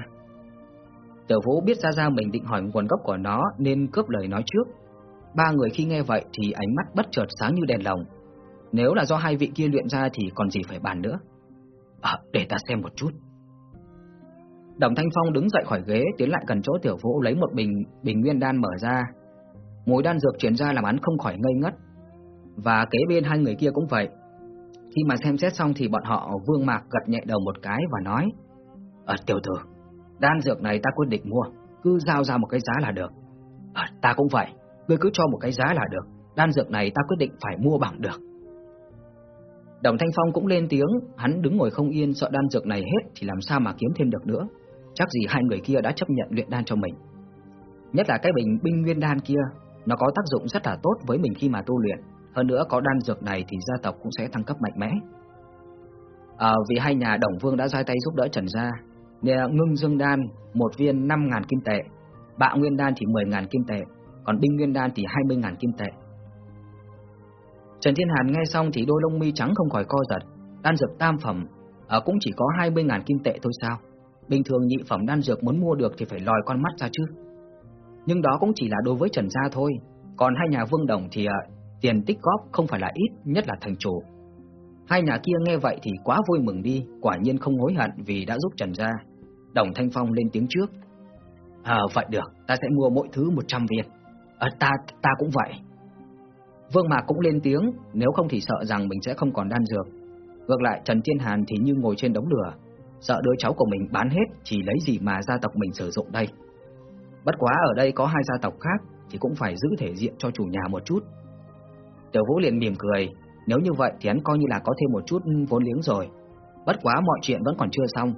Tiểu Vũ biết ra ra mình định hỏi nguồn gốc của nó nên cướp lời nói trước. Ba người khi nghe vậy thì ánh mắt bất chợt sáng như đèn lồng. Nếu là do hai vị kia luyện ra thì còn gì phải bàn nữa. À, để ta xem một chút. Đồng Thanh Phong đứng dậy khỏi ghế, tiến lại gần chỗ Tiểu Vũ lấy một bình bình nguyên đan mở ra. Mùi đan dược truyền ra làm hắn không khỏi ngây ngất. Và kế bên hai người kia cũng vậy. Khi mà xem xét xong thì bọn họ vương mạc gật nhẹ đầu một cái và nói Ờ tiểu tử, đan dược này ta quyết định mua, cứ giao ra một cái giá là được. Ờ ta cũng vậy, ngươi cứ cho một cái giá là được, đan dược này ta quyết định phải mua bằng được. Đồng Thanh Phong cũng lên tiếng, hắn đứng ngồi không yên sợ đan dược này hết thì làm sao mà kiếm thêm được nữa. Chắc gì hai người kia đã chấp nhận luyện đan cho mình. Nhất là cái bình binh nguyên đan kia, nó có tác dụng rất là tốt với mình khi mà tu luyện. Hơn nữa có đan dược này thì gia tộc cũng sẽ thăng cấp mạnh mẽ. À, vì hai nhà Đồng Vương đã ra tay giúp đỡ Trần Gia, nên ngưng dương đan một viên 5.000 kim tệ, bạ nguyên đan thì 10.000 kim tệ, còn binh nguyên đan thì 20.000 kim tệ. Trần Thiên Hàn nghe xong thì đôi lông mi trắng không khỏi co giật, đan dược tam phẩm à, cũng chỉ có 20.000 kim tệ thôi sao? Bình thường nhị phẩm đan dược muốn mua được thì phải lòi con mắt ra chứ. Nhưng đó cũng chỉ là đối với Trần gia thôi, còn hai nhà Vương Đồng thì ờ, tiền tích góp không phải là ít, nhất là thành chủ. Hai nhà kia nghe vậy thì quá vui mừng đi, quả nhiên không hối hận vì đã giúp Trần gia. Đồng Thanh Phong lên tiếng trước. À vậy được, ta sẽ mua mỗi thứ 100 viên. À, ta ta cũng vậy. Vương Mạc cũng lên tiếng, nếu không thì sợ rằng mình sẽ không còn đan dược. Ngược lại Trần Thiên Hàn thì như ngồi trên đống lửa, sợ đứa cháu của mình bán hết chỉ lấy gì mà gia tộc mình sử dụng đây. Bất quá ở đây có hai gia tộc khác thì cũng phải giữ thể diện cho chủ nhà một chút. Tiểu Vũ liền mỉm cười, nếu như vậy thì hắn coi như là có thêm một chút vốn liếng rồi. Bất quá mọi chuyện vẫn còn chưa xong.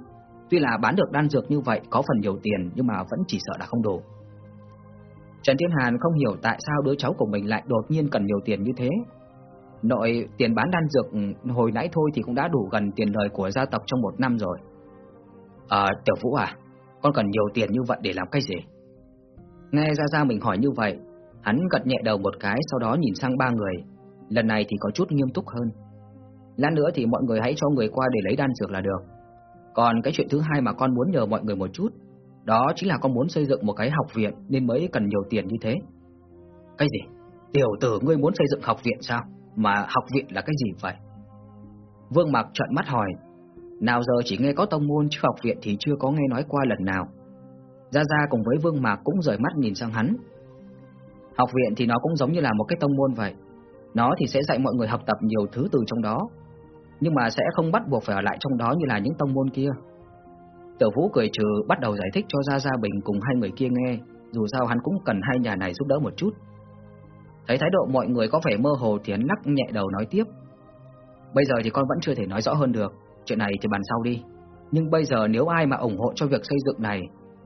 Tuy là bán được đan dược như vậy có phần nhiều tiền nhưng mà vẫn chỉ sợ là không đủ. Trần Thiên Hàn không hiểu tại sao đứa cháu của mình lại đột nhiên cần nhiều tiền như thế. Nội tiền bán đan dược hồi nãy thôi thì cũng đã đủ gần tiền lời của gia tộc trong một năm rồi. Ờ, Tiểu Vũ à, con cần nhiều tiền như vậy để làm cái gì? Nghe ra ra mình hỏi như vậy, hắn gật nhẹ đầu một cái sau đó nhìn sang ba người. Lần này thì có chút nghiêm túc hơn. Lát nữa thì mọi người hãy cho người qua để lấy đan dược là được. Còn cái chuyện thứ hai mà con muốn nhờ mọi người một chút, đó chính là con muốn xây dựng một cái học viện nên mới cần nhiều tiền như thế. Cái gì? Tiểu tử ngươi muốn xây dựng học viện sao? Mà học viện là cái gì vậy? Vương Mạc trợn mắt hỏi. Nào giờ chỉ nghe có tông môn chứ học viện thì chưa có nghe nói qua lần nào. Gia Gia cùng với Vương Mạc cũng rời mắt nhìn sang hắn. Học viện thì nó cũng giống như là một cái tông môn vậy. Nó thì sẽ dạy mọi người học tập nhiều thứ từ trong đó, nhưng mà sẽ không bắt buộc phải ở lại trong đó như là những tông môn kia. Tiểu Vũ cười trừ bắt đầu giải thích cho Gia Gia Bình cùng hai người kia nghe, dù sao hắn cũng cần hai nhà này giúp đỡ một chút. Thấy thái độ mọi người có vẻ mơ hồ thì hắn lắc nhẹ đầu nói tiếp. Bây giờ thì con vẫn chưa thể nói rõ hơn được, chuyện này thì bàn sau đi. Nhưng bây giờ nếu ai mà ủng hộ cho việc xây dựng này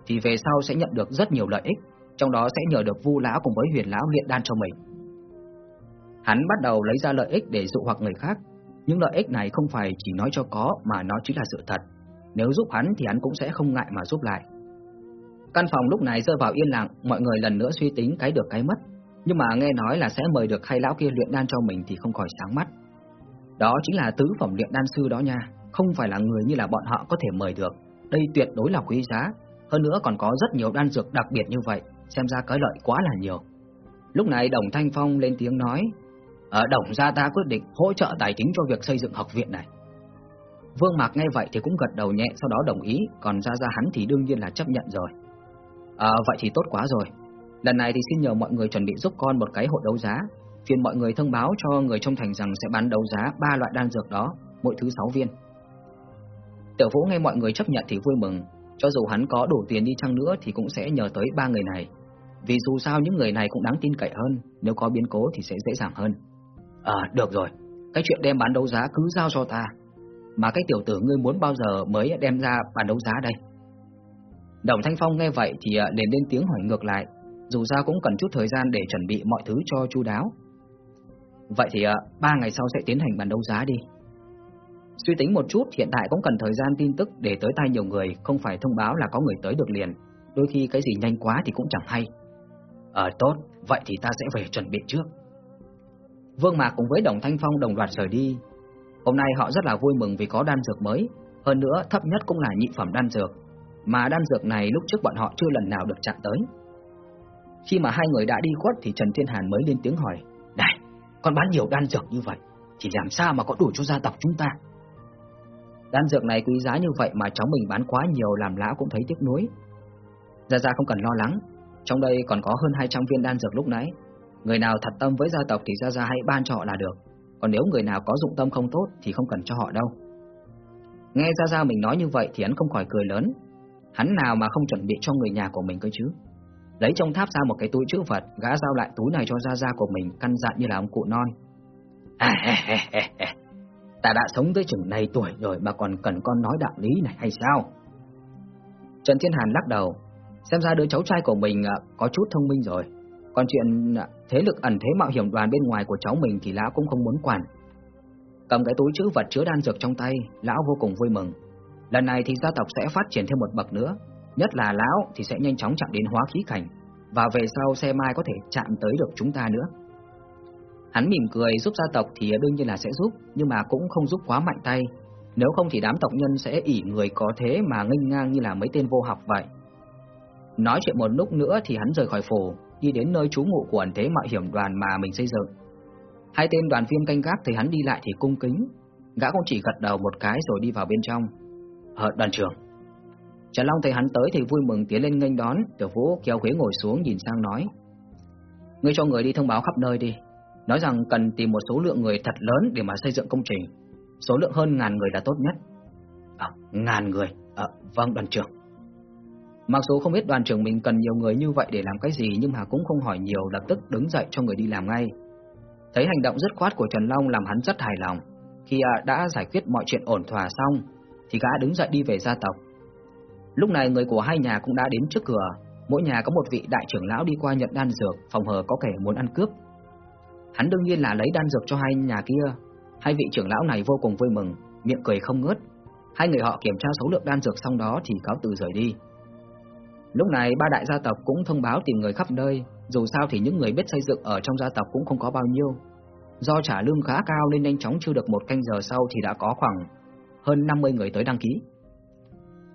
thì về sau sẽ nhận được rất nhiều lợi ích, trong đó sẽ nhờ được Vu lão cùng với Huyền lão luyện đan cho mình. Hắn bắt đầu lấy ra lợi ích để dụ hoặc người khác, những lợi ích này không phải chỉ nói cho có mà nó chính là sự thật. Nếu giúp hắn thì hắn cũng sẽ không ngại mà giúp lại. Căn phòng lúc này rơi vào yên lặng, mọi người lần nữa suy tính cái được cái mất, nhưng mà nghe nói là sẽ mời được hai lão kia luyện đan cho mình thì không khỏi sáng mắt. Đó chính là tứ phẩm luyện đan sư đó nha, không phải là người như là bọn họ có thể mời được. Đây tuyệt đối là quý giá, hơn nữa còn có rất nhiều đan dược đặc biệt như vậy, xem ra cái lợi quá là nhiều. Lúc này Đồng Thanh Phong lên tiếng nói, ở Đồng gia ta quyết định hỗ trợ tài chính cho việc xây dựng học viện này. Vương Mạc nghe vậy thì cũng gật đầu nhẹ sau đó đồng ý, còn Gia Gia hắn thì đương nhiên là chấp nhận rồi. À, vậy thì tốt quá rồi. Lần này thì xin nhờ mọi người chuẩn bị giúp con một cái hội đấu giá, phiền mọi người thông báo cho người trong thành rằng sẽ bán đấu giá ba loại đan dược đó, mỗi thứ 6 viên. Tiểu Vũ nghe mọi người chấp nhận thì vui mừng, cho dù hắn có đủ tiền đi chăng nữa thì cũng sẽ nhờ tới ba người này. Vì dù sao những người này cũng đáng tin cậy hơn, nếu có biến cố thì sẽ dễ dàng hơn. À, được rồi, cái chuyện đem bán đấu giá cứ giao cho ta. Mà cái tiểu tử ngươi muốn bao giờ mới đem ra bán đấu giá đây? Đồng Thanh Phong nghe vậy thì à, liền lên tiếng hỏi ngược lại, dù sao cũng cần chút thời gian để chuẩn bị mọi thứ cho chu đáo. Vậy thì à, ba ngày sau sẽ tiến hành bán đấu giá đi. Suy tính một chút, hiện tại cũng cần thời gian tin tức để tới tay nhiều người, không phải thông báo là có người tới được liền. Đôi khi cái gì nhanh quá thì cũng chẳng hay. Ờ tốt, vậy thì ta sẽ về chuẩn bị trước. Vương Mạc cùng với Đồng Thanh Phong đồng loạt rời đi. Hôm nay họ rất là vui mừng vì có đan dược mới, hơn nữa thấp nhất cũng là nhị phẩm đan dược, mà đan dược này lúc trước bọn họ chưa lần nào được chạm tới. Khi mà hai người đã đi khuất thì Trần Thiên Hàn mới lên tiếng hỏi, Này, con bán nhiều đan dược như vậy, thì làm sao mà có đủ cho gia tộc chúng ta? Đan dược này quý giá như vậy mà cháu mình bán quá nhiều làm lão cũng thấy tiếc nuối. Gia Gia không cần lo lắng, trong đây còn có hơn 200 viên đan dược lúc nãy. Người nào thật tâm với gia tộc thì Gia Gia hãy ban cho họ là được Còn nếu người nào có dụng tâm không tốt thì không cần cho họ đâu. Nghe Gia Gia mình nói như vậy thì hắn không khỏi cười lớn. Hắn nào mà không chuẩn bị cho người nhà của mình cơ chứ? Lấy trong tháp ra một cái túi chữ vật Gã giao lại túi này cho Gia Gia của mình Căn dặn như là ông cụ non. À, Ta đã sống tới chừng này tuổi rồi Mà còn cần con nói đạo lý này hay sao? Trần Thiên Hàn lắc đầu. Xem ra đứa cháu trai của mình à, có chút thông minh rồi. Còn chuyện à, thế lực ẩn thế mạo hiểm đoàn bên ngoài của cháu mình Thì lão cũng không muốn quản. Cầm cái túi chữ vật chứa đan dược trong tay, Lão vô cùng vui mừng. Lần này thì gia tộc sẽ phát triển thêm một bậc nữa. Nhất là lão thì sẽ nhanh chóng chạm đến hóa khí cảnh. Và về sau, xe mai có thể chạm tới được chúng ta nữa. Hắn mỉm cười giúp gia tộc thì đương nhiên là sẽ giúp Nhưng mà cũng không giúp quá mạnh tay. Nếu không thì đám tộc nhân sẽ ỉ người có thế mà nghênh ngang như là mấy tên vô học vậy. Nói chuyện một lúc nữa thì hắn rời khỏi phủ Đi đến nơi trú ngụ của ẩn thế mạo hiểm đoàn mà mình xây dựng. Hai tên đoàn viên canh gác thấy hắn đi lại thì cung kính. Gã cũng chỉ gật đầu một cái rồi đi vào bên trong. Ờ đoàn trưởng. Trần Long thấy hắn tới thì vui mừng tiến lên nghênh đón. Tiểu Vũ kéo ghế ngồi xuống nhìn sang nói Ngươi cho người đi thông báo khắp nơi đi Nói rằng cần tìm một số lượng người thật lớn để mà xây dựng công trình. Số lượng hơn ngàn người là tốt nhất. À, ngàn người? À, vâng đoàn trưởng. Mặc dù không biết đoàn trưởng mình cần nhiều người như vậy để làm cái gì Nhưng mà cũng không hỏi nhiều lập tức đứng dậy cho người đi làm ngay. Thấy hành động dứt khoát của Trần Long làm hắn rất hài lòng. Khi à, đã giải quyết mọi chuyện ổn thỏa xong Thì gã đứng dậy đi về gia tộc. Lúc này người của hai nhà cũng đã đến trước cửa. Mỗi nhà có một vị đại trưởng lão đi qua nhận đan dược Phòng hờ có kẻ muốn ăn cướp. Hắn đương nhiên là lấy đan dược cho hai nhà kia. Hai vị trưởng lão này vô cùng vui mừng, Miệng cười không ngớt. Hai người họ kiểm tra số lượng đan dược xong đó Thì cáo từ rời đi. Lúc này, ba đại gia tộc cũng thông báo tìm người khắp nơi. Dù sao thì những người biết xây dựng Ở trong gia tộc cũng không có bao nhiêu. Do trả lương khá cao nên nhanh chóng chưa được một canh giờ sau Thì đã có khoảng hơn 50 người tới đăng ký.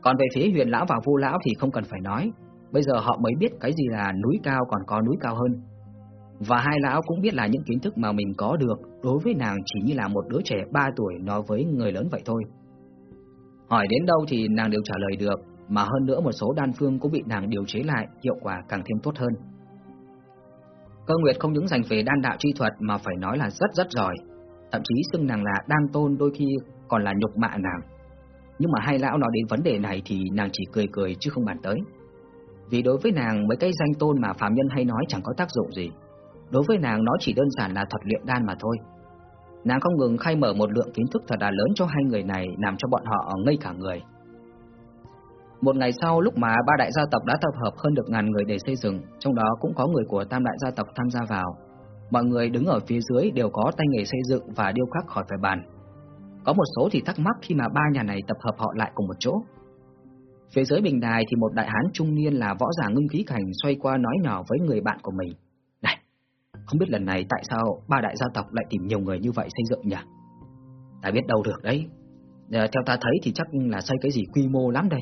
Còn về phía huyền lão và vu lão thì không cần phải nói. Bây giờ họ mới biết cái gì là núi cao còn có núi cao hơn và hai lão cũng biết là những kiến thức mà mình có được đối với nàng chỉ như là một đứa trẻ 3 tuổi nói với người lớn vậy thôi. Hỏi đến đâu thì nàng đều trả lời được, mà hơn nữa một số đan phương cũng bị nàng điều chế lại, hiệu quả càng thêm tốt hơn. Cơ Nguyệt không những dành về đan đạo chi thuật mà phải nói là rất rất giỏi, thậm chí xưng nàng là đan tôn đôi khi còn là nhục mạ nàng. Nhưng mà hai lão nói đến vấn đề này thì nàng chỉ cười cười chứ không bàn tới. Vì đối với nàng mấy cái danh tôn mà phàm nhân hay nói chẳng có tác dụng gì. Đối với nàng, nó chỉ đơn giản là thuật luyện đan mà thôi. Nàng không ngừng khai mở một lượng kiến thức thật là lớn cho hai người này, Làm cho bọn họ ngây cả người. Một ngày sau, lúc mà ba đại gia tộc đã tập hợp hơn được ngàn người để xây dựng, Trong đó cũng có người của tam đại gia tộc tham gia vào. Mọi người đứng ở phía dưới đều có tay nghề xây dựng và điêu khắc khỏi phải bàn. Có một số thì thắc mắc khi mà ba nhà này tập hợp họ lại cùng một chỗ. Phía dưới bình đài thì một đại hán trung niên là võ giả ngưng khí cảnh xoay qua nói nhỏ với người bạn của mình không biết lần này tại sao ba đại gia tộc lại tìm nhiều người như vậy xây dựng nhỉ? Ta biết đâu được đấy. À, theo ta thấy thì chắc là xây cái gì quy mô lắm đây.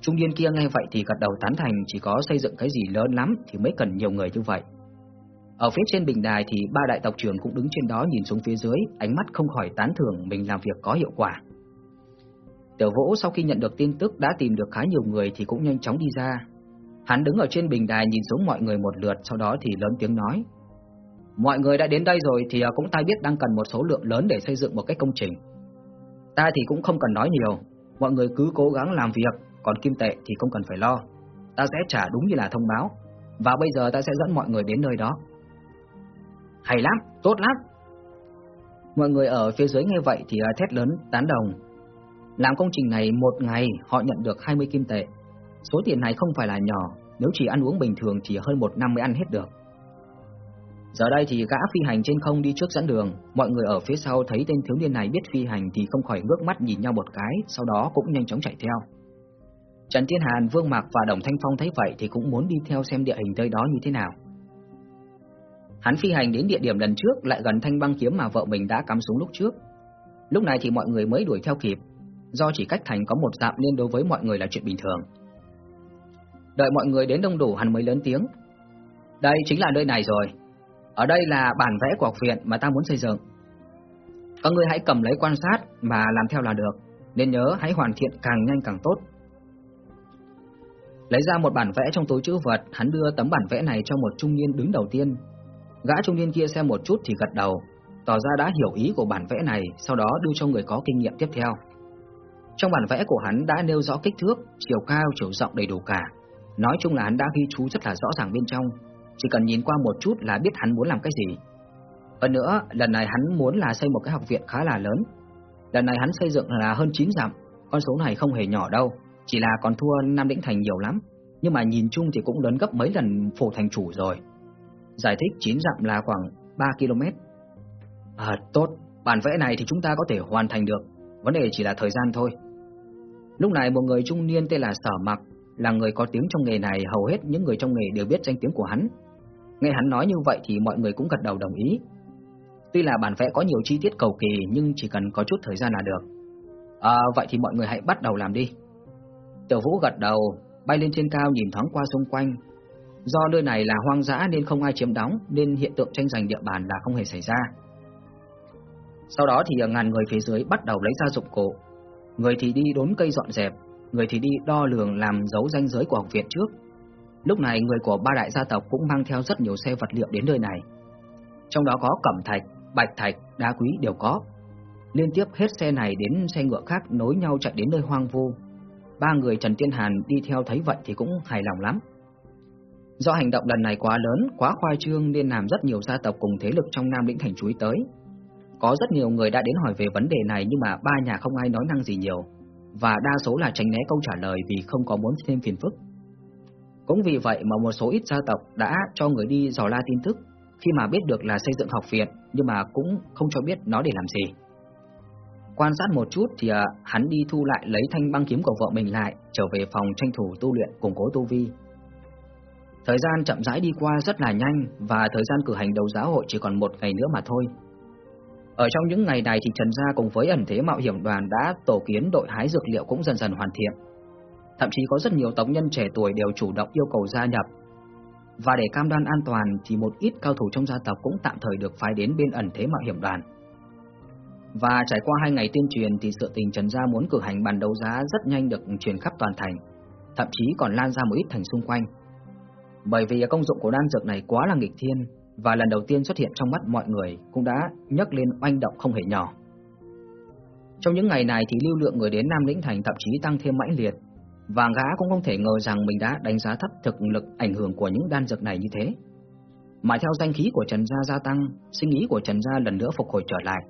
Trung niên kia nghe vậy thì gật đầu tán thành chỉ có xây dựng cái gì lớn lắm thì mới cần nhiều người như vậy. Ở phía trên bình đài thì ba đại tộc trưởng cũng đứng trên đó nhìn xuống phía dưới, ánh mắt không khỏi tán thưởng mình làm việc có hiệu quả. Tiểu Vũ sau khi nhận được tin tức đã tìm được khá nhiều người thì cũng nhanh chóng đi ra, Hắn đứng ở trên bình đài nhìn xuống mọi người một lượt, sau đó thì lớn tiếng nói. Mọi người đã đến đây rồi thì à, cũng ta biết đang cần một số lượng lớn để xây dựng một cái công trình. Ta thì cũng không cần nói nhiều, mọi người cứ cố gắng làm việc, còn kim tệ thì không cần phải lo. Ta sẽ trả đúng như là thông báo, và bây giờ ta sẽ dẫn mọi người đến nơi đó. Hay lắm, tốt lắm. Mọi người ở phía dưới nghe vậy thì à, thét lớn tán đồng. Làm công trình này một ngày họ nhận được 20 kim tệ, Số tiền này không phải là nhỏ, nếu chỉ ăn uống bình thường thì hơn một năm mới ăn hết được. Giờ đây thì gã phi hành trên không đi trước dẫn đường, mọi người ở phía sau thấy tên thiếu niên này biết phi hành thì không khỏi ngước mắt nhìn nhau một cái, sau đó cũng nhanh chóng chạy theo. Trần Thiên Hàn, Vương Mạc và Đồng Thanh Phong thấy vậy thì cũng muốn đi theo xem địa hình nơi đó như thế nào. Hắn phi hành đến địa điểm lần trước lại gần thanh băng kiếm mà vợ mình đã cắm xuống lúc trước. Lúc này thì mọi người mới đuổi theo kịp, do chỉ cách thành có một dặm nên đối với mọi người là chuyện bình thường. Đợi mọi người đến đông đủ hắn mới lớn tiếng. Đây chính là nơi này rồi. Ở đây là bản vẽ của học viện mà ta muốn xây dựng. Các ngươi hãy cầm lấy quan sát mà làm theo là được. Nên nhớ hãy hoàn thiện càng nhanh càng tốt. Lấy ra một bản vẽ trong túi chữ vật, hắn đưa tấm bản vẽ này cho một trung niên đứng đầu tiên. Gã trung niên kia xem một chút thì gật đầu, tỏ ra đã hiểu ý của bản vẽ này, sau đó đưa cho người có kinh nghiệm tiếp theo. Trong bản vẽ của hắn đã nêu rõ kích thước, chiều cao, chiều rộng đầy đủ cả. Nói chung là hắn đã ghi chú rất là rõ ràng bên trong, chỉ cần nhìn qua một chút là biết hắn muốn làm cái gì. Hơn nữa, lần này hắn muốn là xây một cái học viện khá là lớn. Lần này hắn xây dựng là hơn 9 dặm, con số này không hề nhỏ đâu, chỉ là còn thua Nam Đĩnh Thành nhiều lắm, nhưng mà nhìn chung thì cũng lớn gấp mấy lần phổ thành chủ rồi. Giải thích 9 dặm là khoảng 3 km. À, tốt, bản vẽ này thì chúng ta có thể hoàn thành được, vấn đề chỉ là thời gian thôi. Lúc này một người trung niên tên là Sở Mặc, là người có tiếng trong nghề này, hầu hết những người trong nghề đều biết danh tiếng của hắn. Nghe hắn nói như vậy thì mọi người cũng gật đầu đồng ý. Tuy là bản vẽ có nhiều chi tiết cầu kỳ nhưng chỉ cần có chút thời gian là được. À, vậy thì mọi người hãy bắt đầu làm đi. Tiểu Vũ gật đầu, bay lên trên cao nhìn thoáng qua xung quanh. Do nơi này là hoang dã nên không ai chiếm đóng, nên hiện tượng tranh giành địa bàn là không hề xảy ra. Sau đó thì à, ngàn người phía dưới bắt đầu lấy ra dụng cụ. Người thì đi đốn cây dọn dẹp, người thì đi đo lường làm dấu danh giới của học viện trước. Lúc này người của ba đại gia tộc cũng mang theo rất nhiều xe vật liệu đến nơi này. Trong đó có cẩm thạch, bạch thạch, đá quý đều có. Liên tiếp hết xe này đến xe ngựa khác nối nhau chạy đến nơi hoang vu. Ba người Trần Tiên Hàn đi theo thấy vậy thì cũng hài lòng lắm. Do hành động lần này quá lớn, quá khoa trương nên làm rất nhiều gia tộc cùng thế lực trong Nam Lĩnh Thành chú ý tới. Có rất nhiều người đã đến hỏi về vấn đề này nhưng mà ba nhà không ai nói năng gì nhiều, và đa số là tránh né câu trả lời vì không có muốn thêm phiền phức. Cũng vì vậy mà một số ít gia tộc đã cho người đi dò la tin tức khi mà biết được là xây dựng học viện nhưng mà cũng không cho biết nó để làm gì. Quan sát một chút thì à, hắn đi thu lại lấy thanh băng kiếm của vợ mình lại, trở về phòng tranh thủ tu luyện củng cố tu vi. Thời gian chậm rãi đi qua rất là nhanh và thời gian cử hành đấu giá hội chỉ còn một ngày nữa mà thôi. Ở trong những ngày này thì Trần Gia cùng với ẩn thế mạo hiểm đoàn đã tổ kiến đội hái dược liệu cũng dần dần hoàn thiện. Thậm chí có rất nhiều tống nhân trẻ tuổi đều chủ động yêu cầu gia nhập. Và để cam đoan an toàn thì một ít cao thủ trong gia tộc cũng tạm thời được phái đến bên ẩn thế mạo hiểm đoàn. Và trải qua hai ngày tuyên truyền thì sự tình Trần Gia muốn cử hành bàn đấu giá rất nhanh được truyền khắp toàn thành, thậm chí còn lan ra một ít thành xung quanh. Bởi vì công dụng của đan dược này quá là nghịch thiên, và lần đầu tiên xuất hiện trong mắt mọi người cũng đã nhấc lên oanh động không hề nhỏ. Trong những ngày này thì lưu lượng người đến Nam Lĩnh Thành thậm chí tăng thêm mãnh liệt, và gã cũng không thể ngờ rằng mình đã đánh giá thấp thực lực ảnh hưởng của những đan dược này như thế. Mà theo danh khí của Trần Gia gia tăng, sinh ý của Trần Gia lần nữa phục hồi trở lại.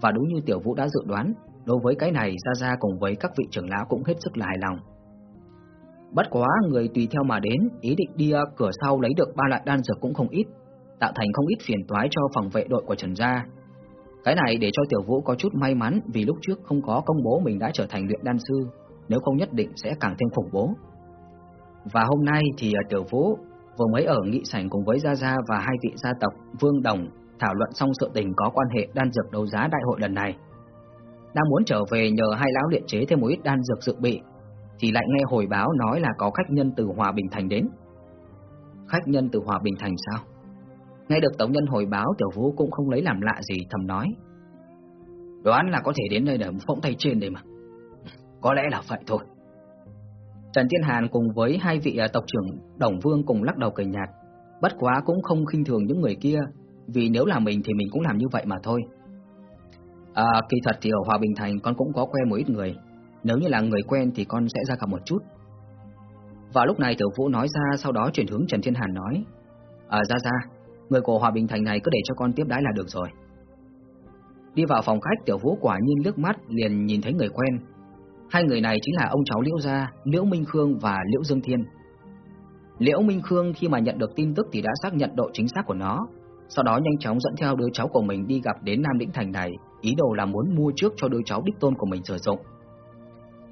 Và đúng như Tiểu Vũ đã dự đoán, đối với cái này Gia Gia cùng với các vị trưởng lão cũng hết sức là hài lòng. Bất quá người tùy theo mà đến, ý định đi ờ, cửa sau lấy được ba loại đan dược cũng không ít, tạo thành không ít phiền toái cho phòng vệ đội của Trần Gia. Cái này để cho Tiểu Vũ có chút may mắn vì lúc trước không có công bố mình đã trở thành luyện đan sư, nếu không nhất định sẽ càng thêm khủng bố. Và hôm nay thì ở Tiểu Vũ vừa mới ở nghị sảnh cùng với Gia Gia và hai vị gia tộc Vương Đồng thảo luận xong sự tình có quan hệ đan dược đấu giá đại hội lần này. Đang muốn trở về nhờ hai lão luyện chế thêm một ít đan dược dự bị, thì lại nghe hồi báo nói là có khách nhân từ Hòa Bình Thành đến. Khách nhân từ Hòa Bình Thành sao? Nghe được tổng nhân hồi báo, Tiểu Vũ cũng không lấy làm lạ gì, thầm nói. Đoán là có thể đến đây để phỗng tay trên đây mà. Có lẽ là vậy thôi. Trần Thiên Hàn cùng với hai vị à, tộc trưởng Đồng Vương cùng lắc đầu cười nhạt. Bất quá cũng không khinh thường những người kia, Vì nếu là mình thì mình cũng làm như vậy mà thôi. À kỳ thật thì ở Hòa Bình Thành con cũng có quen một ít người. Nếu như là người quen thì con sẽ ra gặp một chút. Và lúc này Tiểu Vũ nói ra, Sau đó chuyển hướng Trần Thiên Hàn nói. À ra ra. Người của Hòa Bình Thành này cứ để cho con tiếp đái là được rồi. Đi vào phòng khách Tiểu Vũ quả nhiên nước mắt liền nhìn thấy người quen. Hai người này chính là ông cháu Liễu Gia, Liễu Minh Khương và Liễu Dương Thiên. Liễu Minh Khương khi mà nhận được tin tức thì đã xác nhận độ chính xác của nó. Sau đó nhanh chóng dẫn theo đứa cháu của mình đi gặp đến Nam Lĩnh Thành này Ý đồ là muốn mua trước cho đứa cháu đích tôn của mình sử dụng.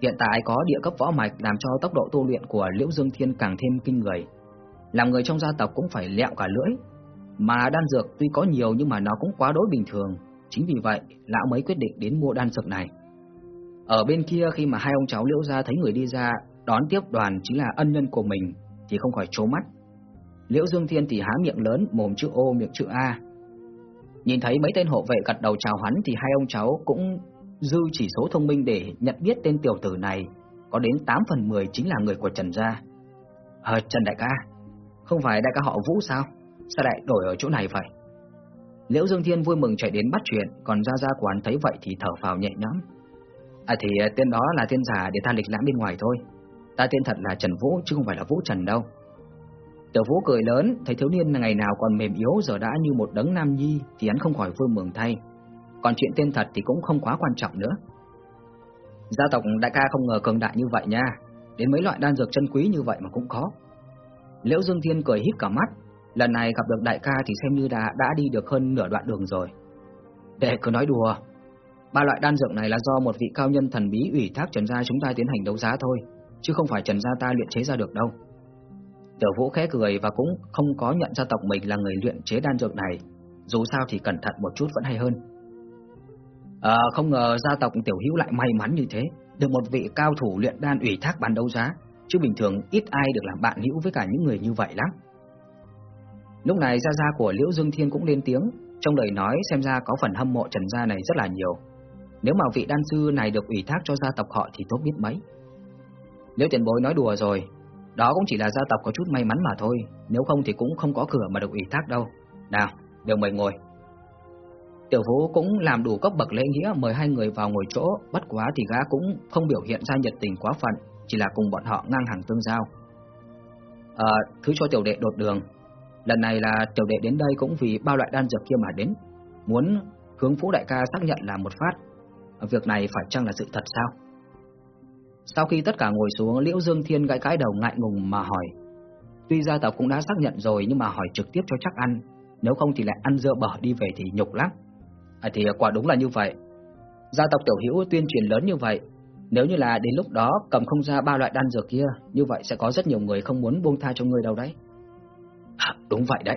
Hiện tại có địa cấp võ mạch làm cho tốc độ tu luyện của Liễu Dương Thiên càng thêm kinh người. Làm người trong gia tộc cũng phải lẹo cả lưỡi mà đan dược tuy có nhiều nhưng mà nó cũng quá đối bình thường, chính vì vậy lão mới quyết định đến mua đan dược này. Ở bên kia khi mà hai ông cháu Liễu gia thấy người đi ra đón tiếp đoàn chính là ân nhân của mình thì không khỏi trố mắt. Liễu Dương Thiên thì há miệng lớn, mồm chữ O miệng chữ A. Nhìn thấy mấy tên hộ vệ gật đầu chào hắn thì hai ông cháu cũng dư chỉ số thông minh để nhận biết tên tiểu tử này có đến 8 phần 10 chính là người của Trần gia. Ờ, Trần đại ca, không phải đại ca họ Vũ sao? Sao lại đổi ở chỗ này vậy? Liễu Dương Thiên vui mừng chạy đến bắt chuyện, còn Gia Gia của hắn thấy vậy thì thở phào nhẹ nhõm. À thì à, tên đó là tên giả để ta lịch lãm bên ngoài thôi. Ta tên thật là Trần Vũ chứ không phải là Vũ Trần đâu. Tiểu Vũ cười lớn, thấy thiếu niên ngày nào còn mềm yếu giờ đã như một đấng nam nhi thì hắn không khỏi vui mừng thay. Còn chuyện tên thật thì cũng không quá quan trọng nữa. Gia tộc đại ca không ngờ cường đại như vậy nha, đến mấy loại đan dược chân quý như vậy mà cũng có. Liễu Dương Thiên cười híp cả mắt, lần này gặp được đại ca thì xem như đã đã đi được hơn nửa đoạn đường rồi. Đệ cứ nói đùa, ba loại đan dược này là do một vị cao nhân thần bí ủy thác Trần gia chúng ta tiến hành đấu giá thôi, chứ không phải Trần gia ta luyện chế ra được đâu. Tiểu Vũ khẽ cười và cũng không có nhận ra tộc mình là người luyện chế đan dược này, dù sao thì cẩn thận một chút vẫn hay hơn. À, không ngờ gia tộc Tiểu Hữu lại may mắn như thế, được một vị cao thủ luyện đan ủy thác bán đấu giá, chứ bình thường ít ai được làm bạn hữu với cả những người như vậy lắm. Lúc này gia gia của Liễu Dương Thiên cũng lên tiếng, trong lời nói xem ra có phần hâm mộ Trần gia này rất là nhiều. Nếu mà vị đan sư này được ủy thác cho gia tộc họ thì tốt biết mấy. liễu tiền bối nói đùa rồi, đó cũng chỉ là gia tộc có chút may mắn mà thôi, nếu không thì cũng không có cửa mà được ủy thác đâu. Nào, đều mời ngồi. Tiểu Vũ cũng làm đủ cấp bậc lễ nghĩa mời hai người vào ngồi chỗ, bất quá thì gã cũng không biểu hiện ra nhiệt tình quá phận, chỉ là cùng bọn họ ngang hàng tương giao. À, thứ cho tiểu đệ đột đường. Lần này là tiểu đệ đến đây cũng vì bao loại đan dược kia mà đến, muốn hướng Phú đại ca xác nhận là một phát. Việc này phải chăng là sự thật sao? Sau khi tất cả ngồi xuống, Liễu Dương Thiên gãi cái đầu ngại ngùng mà hỏi. Tuy gia tộc cũng đã xác nhận rồi nhưng mà hỏi trực tiếp cho chắc ăn, nếu không thì lại ăn dưa bở đi về thì nhục lắm. À thì quả đúng là như vậy. Gia tộc tiểu hữu tuyên truyền lớn như vậy, nếu như là đến lúc đó cầm không ra ba loại đan dược kia, như vậy sẽ có rất nhiều người không muốn buông tha cho người đâu đấy. À, đúng vậy đấy.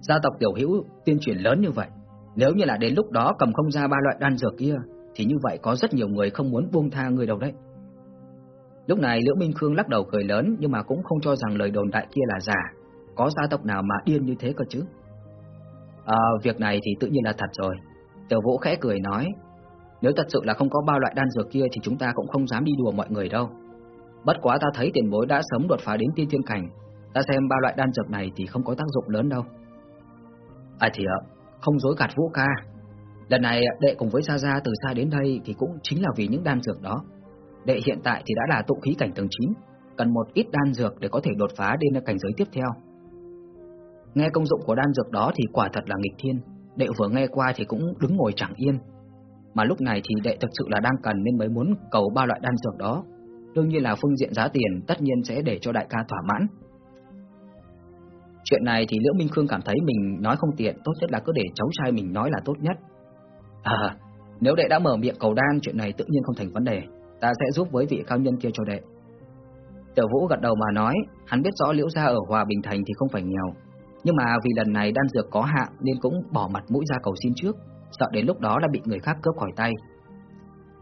Gia tộc tiểu hữu tuyên truyền lớn như vậy, nếu như là đến lúc đó cầm không ra ba loại đan dược kia, thì như vậy có rất nhiều người không muốn buông tha người đâu đấy. Lúc này Liễu Minh Khương lắc đầu cười lớn nhưng mà cũng không cho rằng lời đồn đại kia là giả. Có gia tộc nào mà điên như thế cơ chứ? À, việc này thì tự nhiên là thật rồi. Tiểu Vũ khẽ cười nói, nếu thật sự là không có ba loại đan dược kia thì chúng ta cũng không dám đi đùa mọi người đâu. Bất quá ta thấy tiền bối đã sớm đột phá đến tiên thiên cảnh, ta xem ba loại đan dược này thì không có tác dụng lớn đâu. À thì ạ, không dối gạt Vũ ca. Lần này ờ, đệ cùng với Gia Gia từ xa đến đây thì cũng chính là vì những đan dược đó. Đệ hiện tại thì đã là tụ khí cảnh tầng 9, cần một ít đan dược để có thể đột phá đến cảnh giới tiếp theo. Nghe công dụng của đan dược đó thì quả thật là nghịch thiên, đệ vừa nghe qua thì cũng đứng ngồi chẳng yên. Mà lúc này thì đệ thực sự là đang cần nên mới muốn cầu ba loại đan dược đó. Đương nhiên là phương diện giá tiền tất nhiên sẽ để cho đại ca thỏa mãn. Chuyện này thì Liễu Minh Khương cảm thấy mình nói không tiện, tốt nhất là cứ để cháu trai mình nói là tốt nhất. À, nếu đệ đã mở miệng cầu đan, chuyện này tự nhiên không thành vấn đề ta sẽ giúp với vị cao nhân kia cho đệ. Tiểu Vũ gật đầu mà nói, hắn biết rõ Liễu gia ở Hòa Bình Thành thì không phải nghèo, nhưng mà vì lần này đan dược có hạn nên cũng bỏ mặt mũi ra cầu xin trước, sợ đến lúc đó là bị người khác cướp khỏi tay.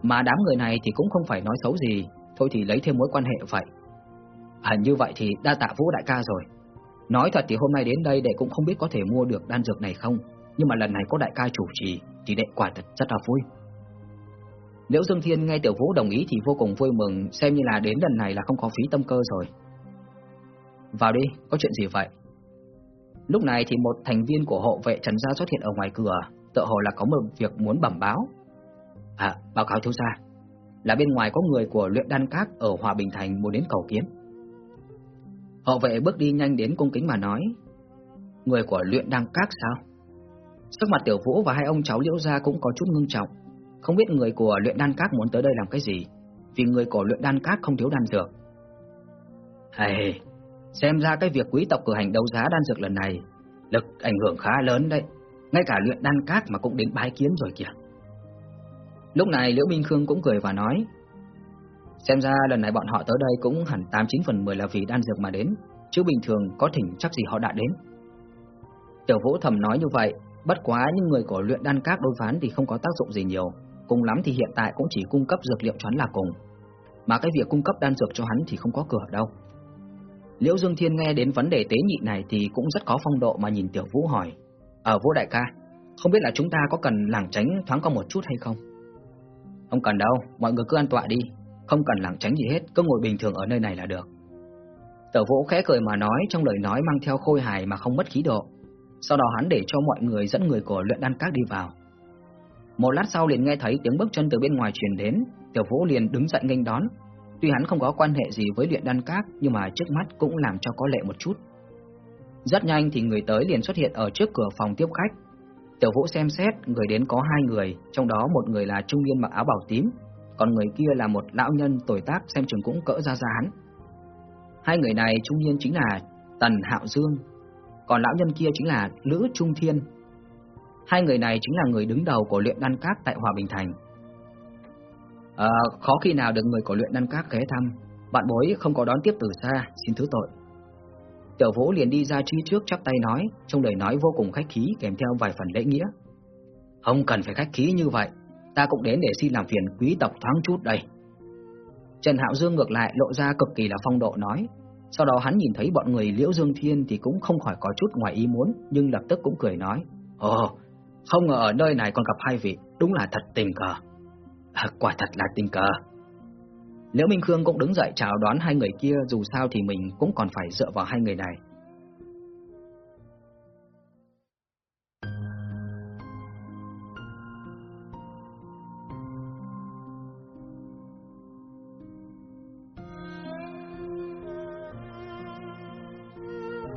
Mà đám người này thì cũng không phải nói xấu gì, thôi thì lấy thêm mối quan hệ vậy. À, như vậy thì đa tạ Vũ đại ca rồi. Nói thật thì hôm nay đến đây đệ cũng không biết có thể mua được đan dược này không, nhưng mà lần này có đại ca chủ trì thì đệ quả thật rất là vui. Liễu Dương Thiên nghe Tiểu Vũ đồng ý thì vô cùng vui mừng, xem như là đến lần này là không có phí tâm cơ rồi. Vào đi, có chuyện gì vậy? Lúc này thì một thành viên của hộ vệ Trần Gia xuất hiện ở ngoài cửa, tự hồ là có một việc muốn bẩm báo. À, báo cáo thiếu gia, là bên ngoài có người của luyện đan các ở Hòa Bình Thành muốn đến cầu kiến họ vệ bước đi nhanh đến cung kính mà nói, người của luyện đăng các sao? Sắc mặt Tiểu Vũ và hai ông cháu Liễu Gia cũng có chút ngưng trọng. Không biết người của luyện đan các muốn tới đây làm cái gì Vì người của luyện đan các không thiếu đan dược Hay Xem ra cái việc quý tộc cử hành đấu giá đan dược lần này Lực ảnh hưởng khá lớn đấy Ngay cả luyện đan các mà cũng đến bái kiến rồi kìa Lúc này Liễu Minh Khương cũng cười và nói Xem ra lần này bọn họ tới đây cũng hẳn 89 phần 10 là vì đan dược mà đến Chứ bình thường có thỉnh chắc gì họ đã đến. Tiểu Vũ thầm nói như vậy Bất quá những người của luyện đan các đối phán thì không có tác dụng gì nhiều Cùng lắm thì hiện tại cũng chỉ cung cấp dược liệu cho hắn là cùng. Mà cái việc cung cấp đan dược cho hắn thì không có cửa đâu. Liễu Dương Thiên nghe đến vấn đề tế nhị này thì cũng rất có phong độ mà nhìn Tiểu Vũ hỏi Ở Vũ Đại ca, không biết là chúng ta có cần lảng tránh thoáng qua một chút hay không? Không cần đâu, mọi người cứ an tọa đi. Không cần lảng tránh gì hết, cứ ngồi bình thường ở nơi này là được Tiểu Vũ khẽ cười mà nói trong lời nói mang theo khôi hài mà không mất khí độ. Sau đó hắn để cho mọi người dẫn người của luyện đan các đi vào. Một lát sau liền nghe thấy tiếng bước chân từ bên ngoài truyền đến, Tiểu Vũ liền đứng dậy nghênh đón. Tuy hắn không có quan hệ gì với luyện đan các, nhưng mà trước mắt cũng làm cho có lệ một chút. Rất nhanh thì người tới liền xuất hiện ở trước cửa phòng tiếp khách. Tiểu Vũ xem xét, người đến có hai người, trong đó một người là trung niên mặc áo bảo tím, còn người kia là một lão nhân tuổi tác xem chừng cũng cỡ ra ra hắn. Hai người này trung niên chính là Tần Hạo Dương, còn lão nhân kia chính là Lữ Trung Thiên. Hai người này chính là người đứng đầu của luyện đan các tại Hòa Bình Thành. À, khó khi nào được người của luyện đan các ghé thăm, bạn bối không có đón tiếp từ xa, xin thứ tội. Tiểu Vũ liền đi ra chi trước chắp tay nói, trong lời nói vô cùng khách khí kèm theo vài phần lễ nghĩa. Không cần phải khách khí như vậy, ta cũng đến để xin làm phiền quý tộc thoáng chút đây. Trần Hạo Dương ngược lại lộ ra cực kỳ là phong độ nói, sau đó hắn nhìn thấy bọn người Liễu Dương Thiên thì cũng không khỏi có chút ngoài ý muốn, nhưng lập tức cũng cười nói, Ồ, không ngờ ở nơi này còn gặp hai vị, đúng là thật tình cờ. À, quả thật là tình cờ. Liễu Minh Khương cũng đứng dậy chào đón hai người kia dù sao thì mình cũng còn phải dựa vào hai người này.